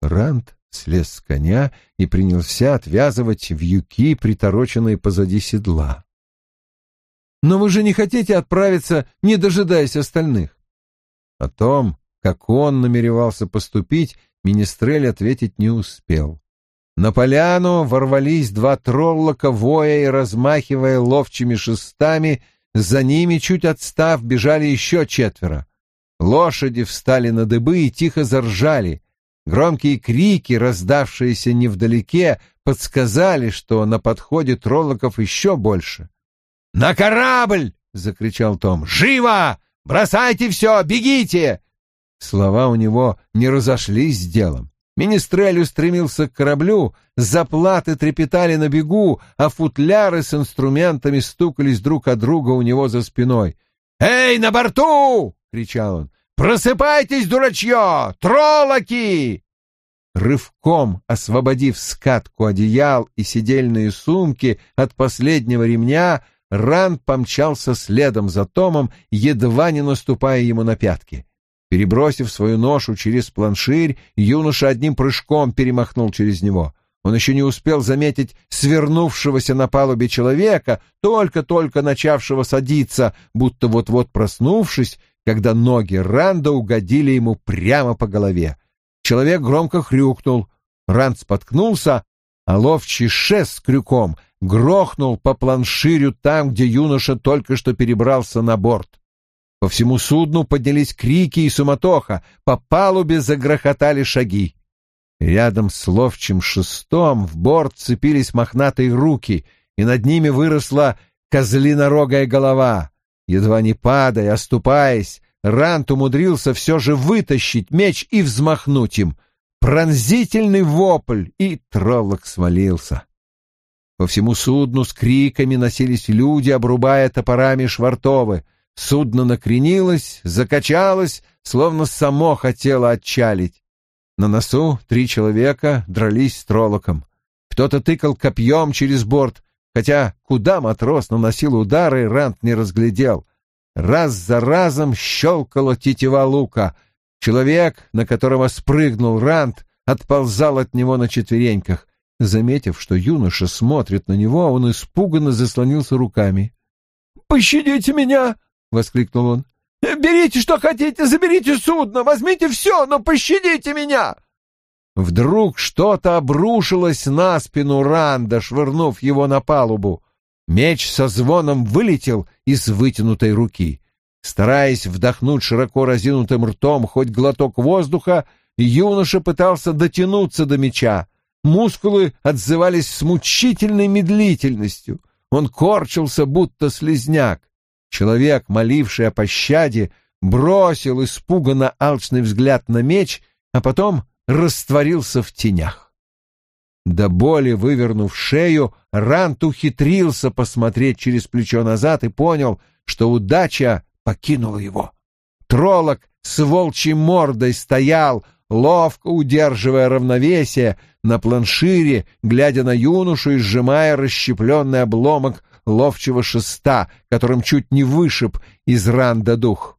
Speaker 1: Ранд слез с коня и принялся отвязывать вьюки, притороченные позади седла. «Но вы же не хотите отправиться, не дожидаясь остальных?» О том, как он намеревался поступить, Министрель ответить не успел. На поляну ворвались два троллока, воя и размахивая ловчими шестами, за ними, чуть отстав, бежали еще четверо. Лошади встали на дыбы и тихо заржали. Громкие крики, раздавшиеся невдалеке, подсказали, что на подходе троллоков еще больше.
Speaker 2: «На корабль!» — закричал Том. «Живо! Бросайте все, бегите!»
Speaker 1: Слова у него не разошлись с делом. Министрель устремился к кораблю, заплаты трепетали на бегу, а футляры с инструментами стукались друг от друга у него за спиной.
Speaker 2: «Эй, на борту!» — кричал он. «Просыпайтесь, дурачье! Троллоки!» Рывком освободив скатку одеял и сидельные сумки от последнего ремня, Ранд помчался следом за Томом, едва не наступая ему на пятки. Перебросив свою ношу через планширь, юноша одним прыжком перемахнул через него. Он еще не успел заметить свернувшегося на палубе человека, только-только начавшего садиться, будто вот-вот проснувшись, когда ноги Ранда угодили ему прямо по голове. Человек громко хрюкнул. Ранд споткнулся, а ловчий шест с крюком грохнул по планширю там, где юноша только что перебрался на борт. По всему судну поднялись крики и суматоха, по палубе загрохотали шаги. Рядом с ловчим шестом в борт цепились мохнатые руки, и над ними выросла козлинорогая голова. Едва не падая, оступаясь, Рант умудрился все же вытащить меч и взмахнуть им. Пронзительный вопль, и троллок свалился. По всему судну с криками носились люди, обрубая топорами швартовы. Судно накренилось, закачалось, словно само хотело отчалить. На носу три человека дрались с троллоком. Кто-то тыкал копьем через борт, хотя куда матрос наносил удары, Рант не разглядел. Раз за разом щелкала тетива лука. Человек, на которого спрыгнул Рант, отползал от него на четвереньках. Заметив, что юноша смотрит на него, он испуганно заслонился руками. «Пощадите меня!» — воскликнул он. «Берите, что хотите, заберите судно, возьмите все, но пощадите меня!» Вдруг что-то обрушилось на спину Ранда, швырнув его на палубу. Меч со звоном вылетел из вытянутой руки. Стараясь вдохнуть широко разинутым ртом хоть глоток воздуха, юноша пытался дотянуться до меча. Мускулы отзывались с мучительной медлительностью. Он корчился, будто слезняк. Человек, моливший о пощаде, бросил испуганно алчный взгляд на меч, а потом растворился в тенях. До боли вывернув шею, Рант ухитрился посмотреть через плечо назад и понял, что удача покинула его. Троллок с волчьей мордой стоял, ловко удерживая равновесие на планшире, глядя на юношу и сжимая расщепленный обломок ловчего шеста, которым чуть не вышиб из Ранда дух.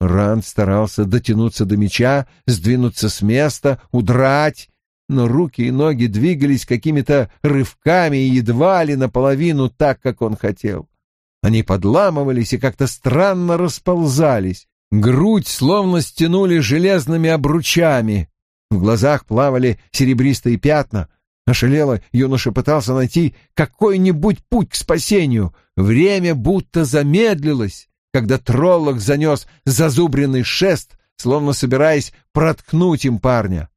Speaker 2: Ранд старался дотянуться до меча, сдвинуться с места, удрать, но руки и ноги двигались какими-то рывками и едва ли наполовину так, как он хотел. Они подламывались и как-то странно расползались. Грудь словно стянули железными обручами. В глазах плавали серебристые пятна. Ошалело, юноша пытался найти какой-нибудь путь к спасению. Время будто замедлилось, когда троллок занес зазубренный шест, словно собираясь проткнуть им парня.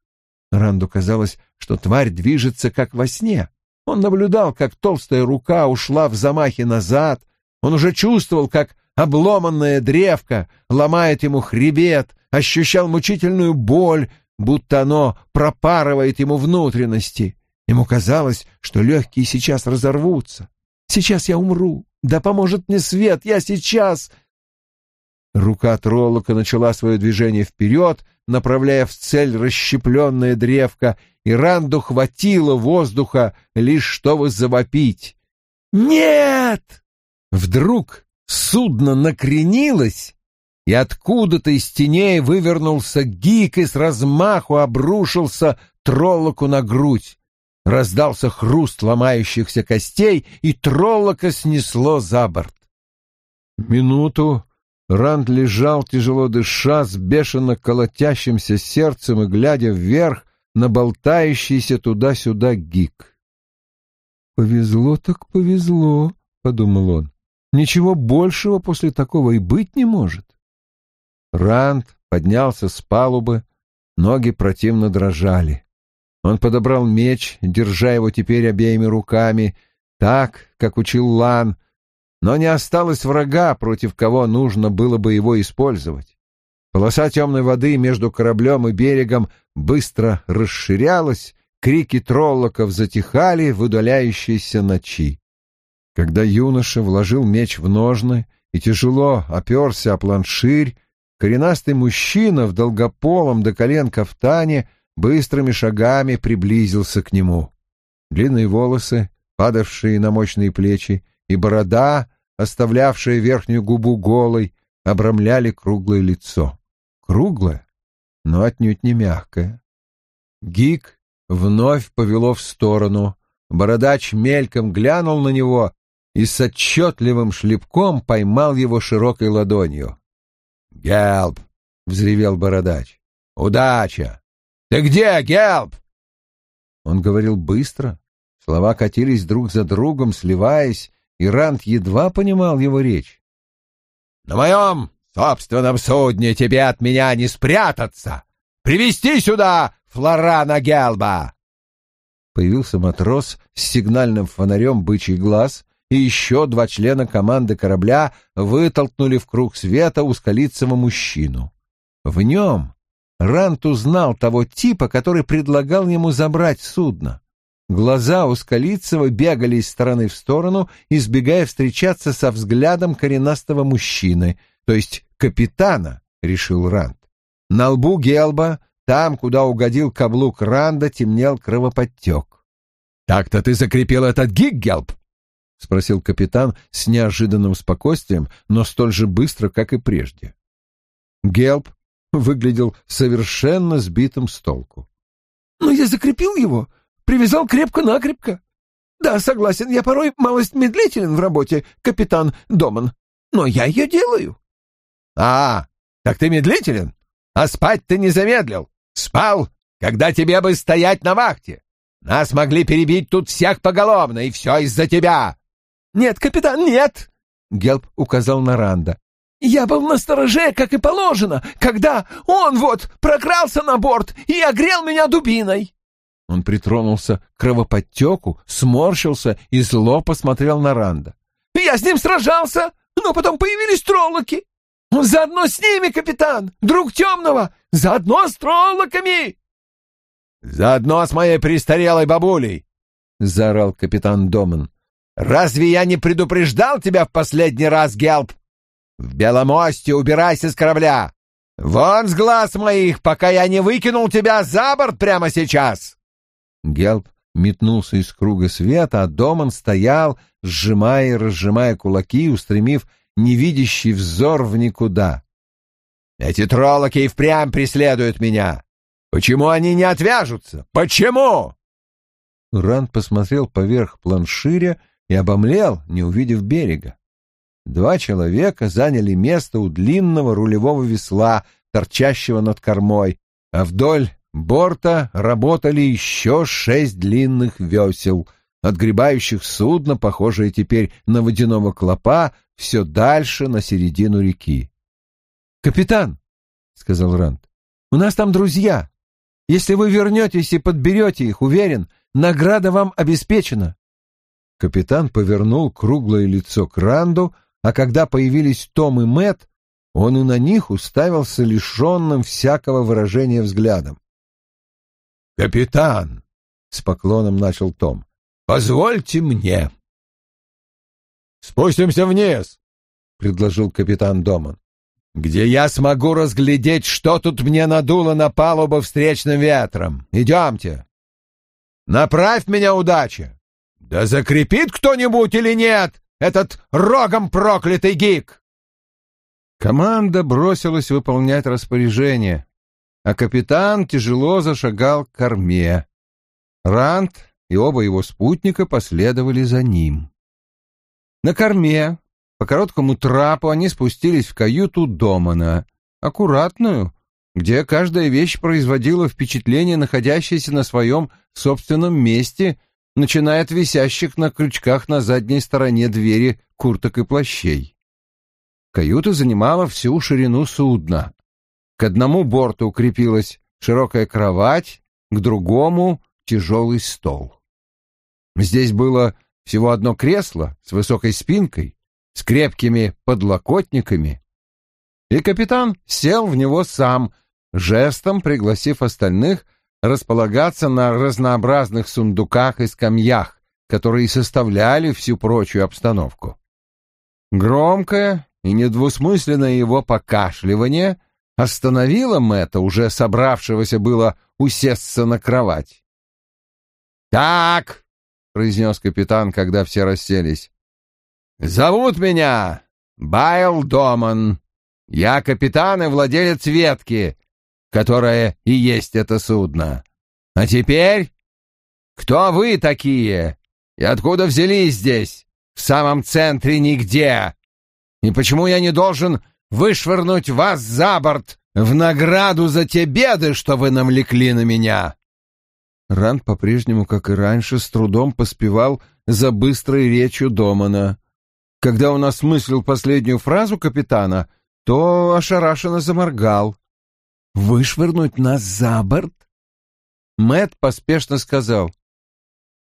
Speaker 2: Ранду казалось, что тварь движется как во сне. Он наблюдал, как толстая рука ушла в замахе назад. Он уже чувствовал, как обломанная древка ломает ему хребет, ощущал мучительную боль, будто оно пропарывает ему внутренности. Ему казалось, что легкие сейчас разорвутся. Сейчас я умру. Да поможет мне свет, я сейчас... Рука троллока начала свое движение вперед, направляя в цель расщепленное древко, и Ранду хватило воздуха лишь чтобы завопить. «Нет!» Вдруг судно накренилось, и откуда-то из теней вывернулся гик и с размаху обрушился троллоку на грудь. Раздался хруст ломающихся костей, и троллока снесло за борт. Минуту Ранд лежал, тяжело дыша, с бешено колотящимся сердцем и глядя вверх на болтающийся туда-сюда гик. «Повезло так повезло», — подумал он. «Ничего большего после такого и быть не может». Ранд поднялся с палубы, ноги противно дрожали. Он подобрал меч, держа его теперь обеими руками, так, как учил Лан, но не осталось врага, против кого нужно было бы его использовать. Полоса темной воды между кораблем и берегом быстро расширялась, крики троллоков затихали в удаляющейся ночи. Когда юноша вложил меч в ножны и тяжело оперся о планширь,
Speaker 1: коренастый мужчина в долгополом до колен кафтане быстрыми шагами приблизился к нему. Длинные волосы, падавшие на мощные плечи, и борода, оставлявшая верхнюю губу голой, обрамляли круглое лицо. Круглое, но отнюдь не мягкое. Гик вновь повело в сторону. Бородач мельком глянул на него и с отчетливым шлепком поймал его широкой ладонью. «Гелп!» — взревел бородач. «Удача! Ты где, Гелп?» Он говорил быстро, слова катились друг за другом, сливаясь, и Рант едва понимал его речь. «На моем собственном судне тебе от меня не спрятаться! Привести сюда Флорана Гелба!» Появился матрос с сигнальным фонарем бычий глаз, и еще два члена команды корабля вытолкнули в круг света ускалицего мужчину. В нем Рант узнал того типа, который предлагал ему забрать судно. Глаза у Скалицева бегали из стороны в сторону, избегая встречаться со взглядом коренастого мужчины, то есть капитана, — решил Ранд. На лбу Гелба там, куда угодил каблук Ранда, темнел кровоподтек. «Так-то ты закрепил этот гиг, Гелб?» — спросил капитан с неожиданным спокойствием, но столь же быстро, как и прежде. Гелб выглядел совершенно сбитым с толку.
Speaker 3: «Ну, я закрепил его, привязал крепко-накрепко. Да, согласен, я порой малость медлителен в работе, капитан Доман, но я ее делаю».
Speaker 2: «А, так ты медлителен? А спать ты не замедлил?» Спал, когда тебе бы стоять на вахте. Нас могли перебить тут всех поголовно, и все из-за тебя.
Speaker 3: Нет, капитан, нет, Гелп указал на Ранда. Я был на стороже, как и положено, когда он вот прокрался на борт и огрел меня дубиной.
Speaker 1: Он притронулся к кровоподтеку, сморщился и зло посмотрел на Ранда.
Speaker 3: Я с ним сражался, но потом появились троллоки. Заодно с ними, капитан, друг темного, заодно с троллоками.
Speaker 2: Заодно с моей престарелой бабулей, заорал капитан Домен. Разве я не предупреждал тебя в последний раз, Гелп? В Беломосте убирайся с корабля. Вон с глаз моих, пока я не выкинул тебя за борт прямо сейчас.
Speaker 1: Гелп метнулся из круга света, а Доман стоял, сжимая и разжимая кулаки, устремив невидящий взор в никуда.
Speaker 2: «Эти троллоки и впрямь преследуют меня! Почему они не отвяжутся? Почему?»
Speaker 1: Ранд посмотрел поверх планширя и обомлел, не увидев берега. Два человека заняли место у длинного рулевого весла, торчащего над кормой, а вдоль борта работали еще шесть длинных весел, отгребающих судно, похожее теперь на водяного клопа, все дальше на середину реки. «Капитан», — сказал Ранд, — «у нас там друзья. Если вы вернетесь и подберете их, уверен, награда вам обеспечена». Капитан повернул круглое лицо к Ранду, а когда появились Том и Мэт, он и на них уставился лишенным всякого выражения взглядом.
Speaker 2: «Капитан!» — с поклоном начал Том. «Позвольте мне!» «Спустимся вниз», — предложил капитан Доман, «где я смогу разглядеть, что тут мне надуло на палубу встречным ветром. Идемте». «Направь меня, удача!» «Да закрепит кто-нибудь или нет этот рогом проклятый гик?»
Speaker 1: Команда бросилась выполнять распоряжение, а капитан тяжело зашагал к корме. Рант и оба его спутника последовали за ним. На корме, по короткому трапу, они спустились в каюту Домана, аккуратную, где каждая вещь производила впечатление, находящейся на своем собственном месте, начиная от висящих на крючках на задней стороне двери курток и плащей. Каюта занимала всю ширину судна. К одному борту укрепилась широкая кровать, к другому — тяжелый стол. Здесь было всего одно кресло с высокой спинкой, с крепкими подлокотниками, и капитан сел в него сам, жестом пригласив остальных располагаться на разнообразных сундуках и скамьях, которые составляли всю прочую обстановку. Громкое и недвусмысленное его покашливание остановило Мэтта, уже собравшегося было усесться на кровать.
Speaker 2: «Так», — произнес капитан, когда все расселись, — «зовут меня Байл Доман. Я капитан и владелец ветки, которая и есть это судно. А теперь, кто вы такие и откуда взялись здесь, в самом центре нигде? И почему я не должен вышвырнуть вас за борт в награду за те беды, что вы намлекли на меня?»
Speaker 1: Ранд по-прежнему, как и раньше, с трудом поспевал за быстрой речью Домана. Когда он осмыслил последнюю фразу капитана, то ошарашенно заморгал. «Вышвырнуть нас за борт?» Мэт поспешно сказал.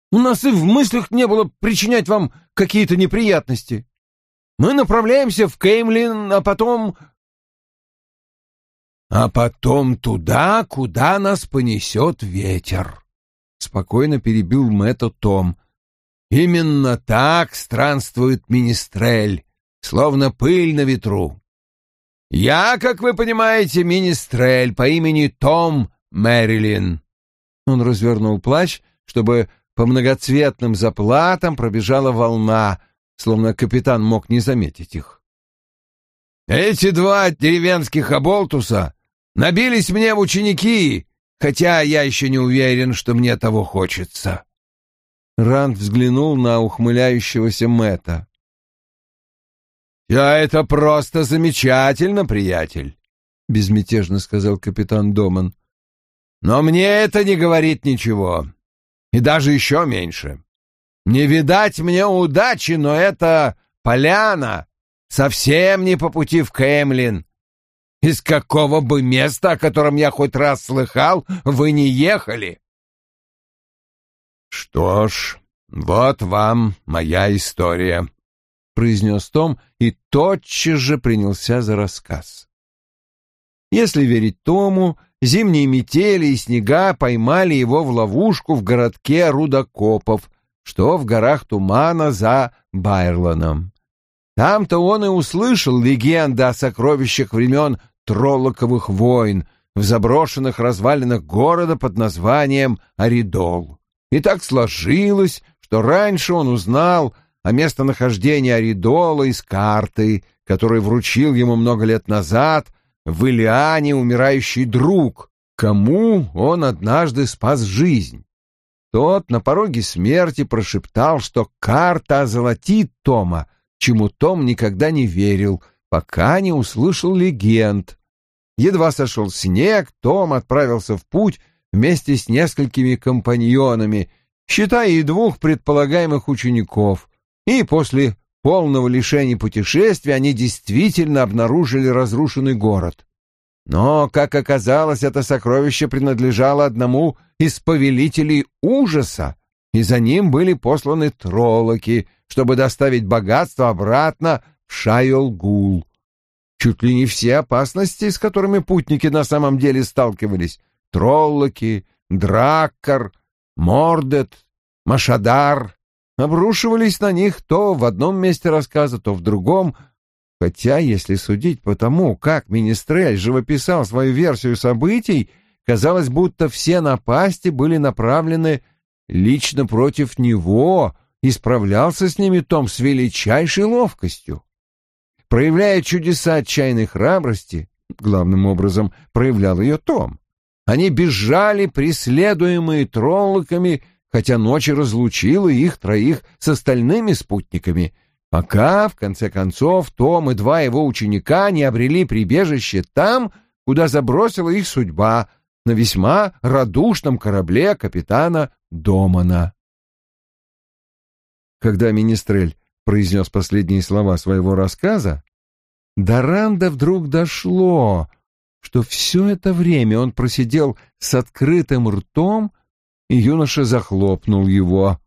Speaker 1: «У нас и в мыслях не было причинять вам какие-то неприятности. Мы направляемся в Кеймлин, а потом...»
Speaker 2: «А потом туда, куда нас понесет ветер», — спокойно перебил Мэтта Том. «Именно так странствует Министрель, словно пыль на ветру. Я, как вы понимаете, Министрель по имени Том Мэрилин».
Speaker 1: Он развернул плащ, чтобы по многоцветным заплатам пробежала волна — словно капитан мог не заметить их.
Speaker 2: «Эти два деревенских оболтуса набились мне в ученики, хотя я еще не уверен, что мне того хочется».
Speaker 1: Ранд взглянул на ухмыляющегося Мэтта.
Speaker 2: «Я это просто замечательно, приятель», — безмятежно сказал капитан Доман. «Но мне это не говорит ничего, и даже еще меньше. Не видать мне удачи, но это поляна совсем не по пути в Кэмлин. Из какого бы места, о котором я хоть раз слыхал, вы не ехали? Что ж, вот вам моя история, произнес Том и тотчас же принялся за рассказ.
Speaker 1: Если верить Тому, зимние метели и снега поймали его в ловушку в городке Рудокопов, что в горах тумана за Байрланом. Там-то он и услышал легенды о сокровищах времен Троллоковых войн в заброшенных развалинах города под названием Аридол. И так сложилось, что раньше он узнал о местонахождении Аридола из карты, которую вручил ему много лет назад в Илиане умирающий друг, кому он однажды спас жизнь. Тот на пороге смерти прошептал, что карта озолотит Тома, чему Том никогда не верил, пока не услышал легенд. Едва сошел снег, Том отправился в путь вместе с несколькими компаньонами, считая и двух предполагаемых учеников, и после полного лишения путешествия они действительно обнаружили разрушенный город. Но, как оказалось, это сокровище принадлежало одному из повелителей ужаса, и за ним были посланы троллоки, чтобы доставить богатство обратно в Шайолгул. Чуть ли не все опасности, с которыми путники на самом деле сталкивались — троллоки, драккар, мордет, машадар — обрушивались на них то в одном месте рассказа, то в другом — Хотя, если судить по тому, как Министрель живописал свою версию событий, казалось, будто все напасти были направлены лично против него и справлялся с ними Том с величайшей ловкостью. Проявляя чудеса отчаянной храбрости, главным образом проявлял ее Том, они бежали, преследуемые троллоками, хотя ночь разлучила их троих с остальными спутниками, пока, в конце концов, Том и два его ученика не обрели прибежище там, куда забросила их судьба, на весьма радушном корабле капитана Домана. Когда Министрель произнес последние слова своего рассказа, до Ранда вдруг дошло, что все это время он просидел с открытым ртом, и юноша захлопнул его.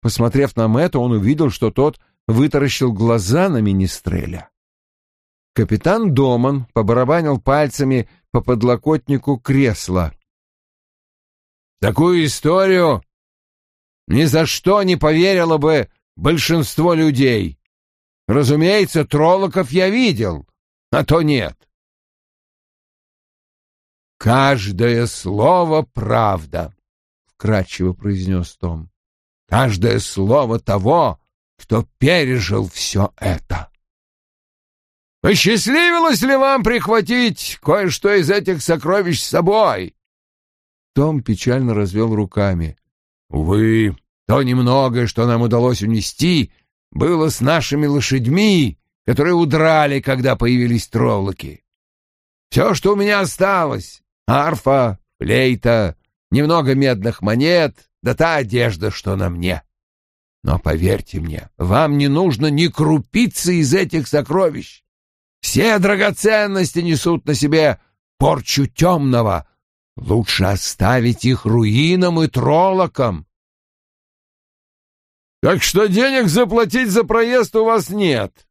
Speaker 1: Посмотрев на Мэтта, он увидел, что тот вытаращил глаза на Министреля. Капитан Доман побарабанил пальцами по подлокотнику кресла.
Speaker 2: «Такую историю ни за что не поверило бы большинство людей. Разумеется, троллоков я видел, а то нет. «Каждое слово — правда», — вкратчиво произнес Том. «Каждое слово того, кто пережил все это». «Посчастливилось ли вам прихватить кое-что из этих сокровищ с собой?» Том печально развел руками. «Увы, то немногое, что нам удалось унести, было с нашими лошадьми, которые удрали, когда появились троллоки. Все, что у меня осталось, арфа, флейта, немного медных монет, да та одежда, что на мне. Но поверьте мне, вам не нужно ни крупицы из этих сокровищ. Все драгоценности несут на себе порчу темного. Лучше оставить их руинам и троллокам. Так что денег заплатить за проезд у вас нет.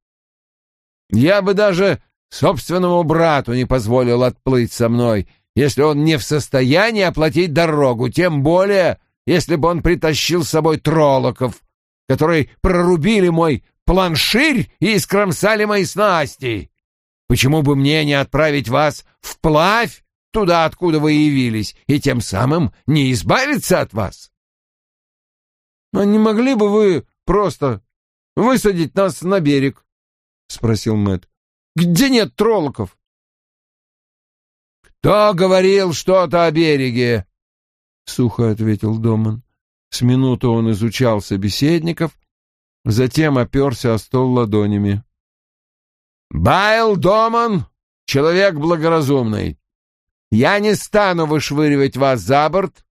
Speaker 2: Я бы даже собственному брату не позволил отплыть со мной, если он не в состоянии оплатить дорогу, тем более, если бы он притащил с собой троллоков, которые прорубили мой планширь и искромсали мои снасти. Почему бы мне не отправить вас вплавь туда, откуда вы явились, и тем самым не избавиться от вас?
Speaker 3: — А не могли бы вы просто высадить нас на берег? — спросил Мэт. Где нет троллоков?
Speaker 2: «Кто говорил что-то о береге?»
Speaker 3: — сухо ответил Доман. С минуту он изучал собеседников, затем оперся о стол ладонями.
Speaker 2: «Байл Доман — человек благоразумный. Я не стану вышвыривать вас за борт,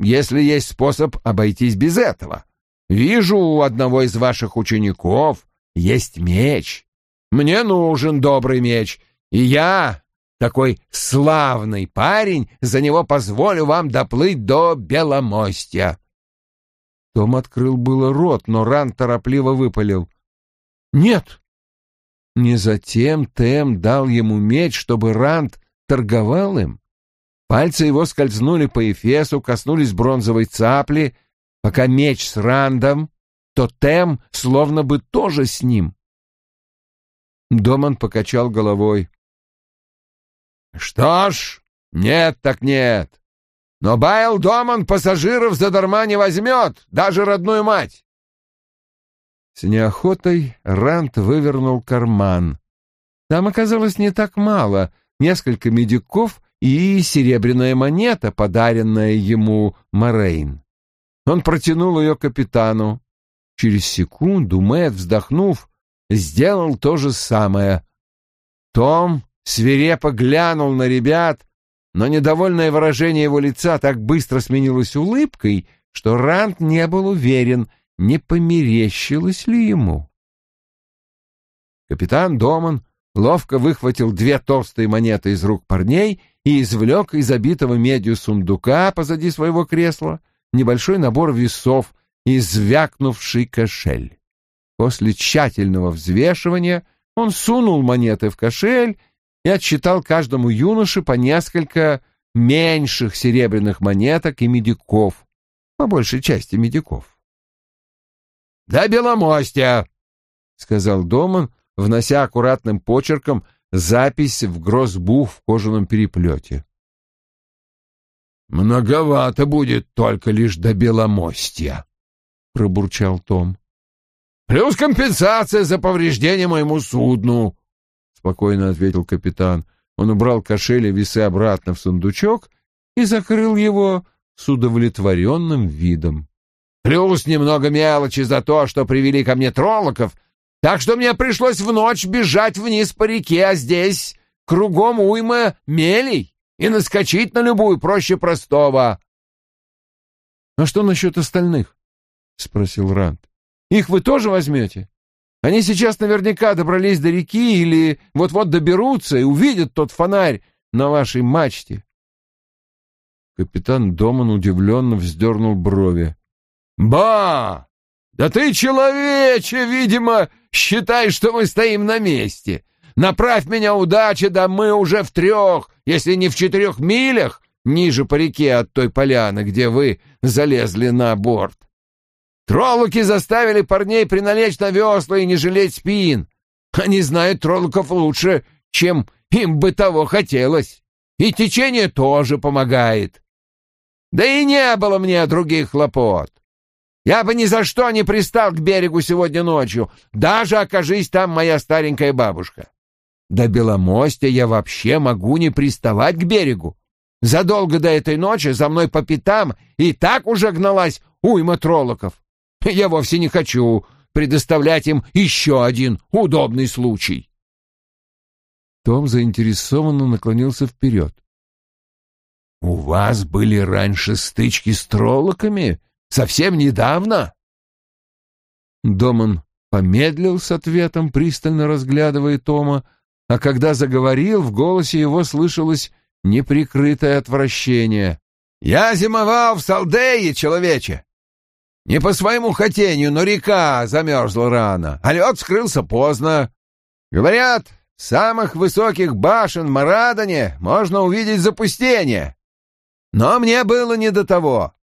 Speaker 2: если есть способ обойтись без этого. Вижу, у одного из ваших учеников есть меч. Мне нужен добрый меч, и я, такой славный парень, за него позволю вам доплыть до Беломостья.
Speaker 3: Том открыл было рот, но Ран торопливо выпалил. «Нет!» Не затем Тем дал ему меч, чтобы Ранд торговал им. Пальцы его скользнули по Эфесу, коснулись бронзовой цапли, пока меч с Рандом, то Тем словно бы тоже с ним. Доман покачал головой.
Speaker 2: «Что ж, нет так нет. Но Байл Доман пассажиров задарма не возьмет, даже родную мать».
Speaker 3: С неохотой Рант вывернул карман. Там оказалось не так мало, несколько медиков и серебряная монета, подаренная ему Морейн. Он протянул ее капитану. Через секунду Мэтт, вздохнув, сделал то же самое. Том свирепо глянул на ребят, но недовольное выражение его лица так быстро сменилось улыбкой, что Рант не был уверен, не померещилось ли ему. Капитан Доман ловко выхватил две толстые монеты из рук парней и извлек из обитого медью сундука позади своего кресла небольшой набор весов и звякнувший кошель. После тщательного взвешивания он сунул монеты в кошель и отсчитал каждому юноше по несколько меньших серебряных монеток и медиков, по большей части медиков.
Speaker 2: «Да Беломостя!» — сказал Доман, внося аккуратным почерком запись в грозбух в кожаном переплете. «Многовато будет только лишь до Беломостья», — пробурчал Том. Плюс компенсация за повреждение моему судну, — спокойно ответил капитан. Он убрал кошель и весы обратно в сундучок и закрыл его с удовлетворенным видом. Плюс немного мелочи за то, что привели ко мне троллоков, так что мне пришлось в ночь бежать вниз по реке, а здесь кругом уйма мелей, и наскочить на любую проще простого.
Speaker 3: — А что насчет остальных? — спросил Ранд. Их вы тоже возьмете? Они сейчас наверняка добрались до реки или вот-вот доберутся и увидят тот фонарь на вашей мачте. Капитан Доман удивленно вздернул брови.
Speaker 2: «Ба! Да ты, человече, видимо, считаешь, что мы стоим на месте. Направь меня удача, да мы уже в трех, если не в четырех милях, ниже по реке от той поляны, где вы залезли на борт. Троллоки заставили парней приналечь на весла и не жалеть спин. Они знают троллоков лучше, чем им бы того хотелось. И течение тоже помогает. Да и не было мне других хлопот. Я бы ни за что не пристал к берегу сегодня ночью, даже окажись там моя старенькая бабушка. До Беломостя я вообще могу не приставать к берегу. Задолго до этой ночи за мной по пятам и так уже гналась уйма троллоков. Я вовсе не хочу предоставлять им еще один удобный случай.
Speaker 3: Том заинтересованно наклонился вперед.
Speaker 2: «У вас были раньше стычки с троллоками? Совсем недавно?»
Speaker 3: Доман помедлил с ответом, пристально разглядывая Тома, а когда заговорил, в голосе его слышалось неприкрытое отвращение.
Speaker 2: «Я зимовал в Салдее, человече! Не по своему хотению, но река замерзла рано, а лед скрылся поздно. Говорят, с самых высоких башен в Марадоне можно увидеть запустение. Но мне было не до того.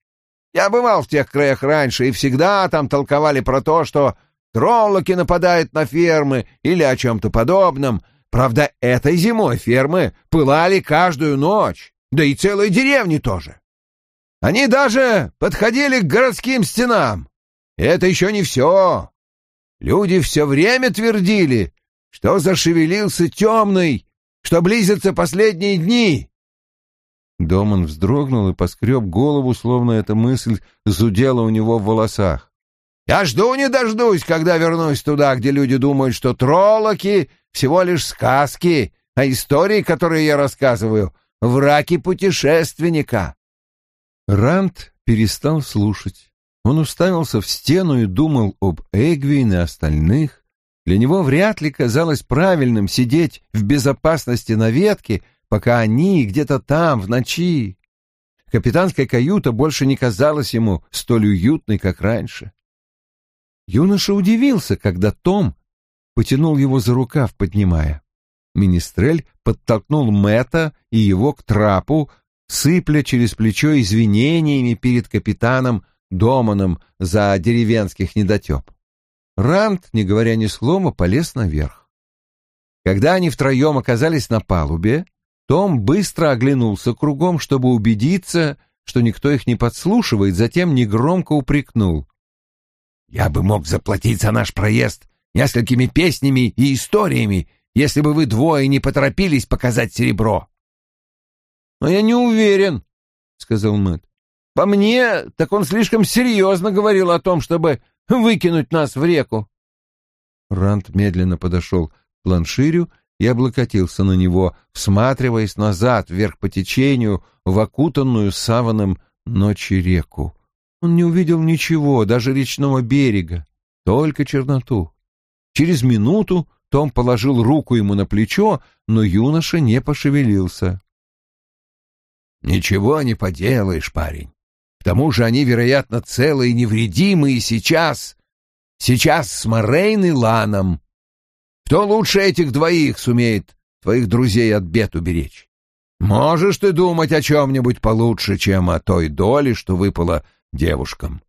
Speaker 2: Я бывал в тех краях раньше, и всегда там толковали про то, что троллоки нападают на фермы или о чем-то подобном. Правда, этой зимой фермы пылали каждую ночь, да и целые деревни тоже. Они даже подходили к городским стенам. И это еще не все. Люди все время твердили, что зашевелился темный, что близятся последние дни.
Speaker 3: Доман вздрогнул и поскреб голову, словно эта мысль зудела у него в волосах.
Speaker 2: «Я жду не дождусь, когда вернусь туда, где люди думают, что троллоки — всего лишь сказки, а истории, которые я рассказываю, — враки путешественника».
Speaker 3: Ранд перестал слушать. Он уставился в стену и думал об Эгвин и остальных. Для него вряд ли казалось правильным сидеть в безопасности на ветке, пока они где-то там, в ночи. Капитанская каюта больше не казалась ему столь уютной, как раньше. Юноша удивился, когда Том потянул его за рукав, поднимая. Министрель подтолкнул Мэтта и его к трапу, сыпля через плечо извинениями перед капитаном Доманом за деревенских недотеп. Рант, не говоря ни слова, полез наверх. Когда они втроем оказались на палубе, том быстро оглянулся кругом, чтобы убедиться, что никто их не подслушивает, затем негромко упрекнул.
Speaker 2: «Я бы мог заплатить за наш проезд несколькими песнями и историями, если бы вы двое не поторопились показать серебро».
Speaker 3: «Но я не уверен», — сказал Мэтт. «По мне, так он слишком серьезно говорил о том, чтобы выкинуть нас в реку». Рант медленно подошел к планширю и облокотился на него, всматриваясь назад, вверх по течению, в окутанную саваном ночи реку. Он не увидел ничего, даже речного берега, только черноту. Через минуту Том положил руку ему на плечо, но юноша не пошевелился.
Speaker 2: «Ничего не поделаешь, парень. К тому же они, вероятно, целые и невредимые сейчас. Сейчас с Морейн и Ланом. Кто лучше этих двоих сумеет твоих друзей от бед уберечь? Можешь ты думать о чем-нибудь получше, чем о той доле, что выпала девушкам.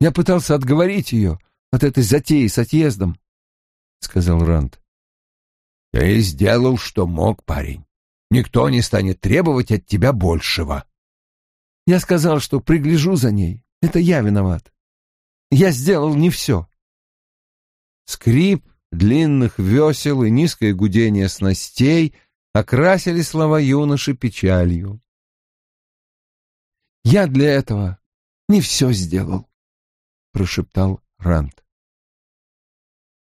Speaker 3: Я пытался отговорить ее от этой затеи с отъездом, — сказал Ранд.
Speaker 2: Ты сделал, что мог, парень. Никто не станет требовать от тебя большего.
Speaker 3: Я сказал, что пригляжу за ней. Это я виноват. Я сделал не все. Скрип длинных весел и низкое гудение снастей окрасили слова юноши печалью. «Я для этого не все сделал», — прошептал Рант.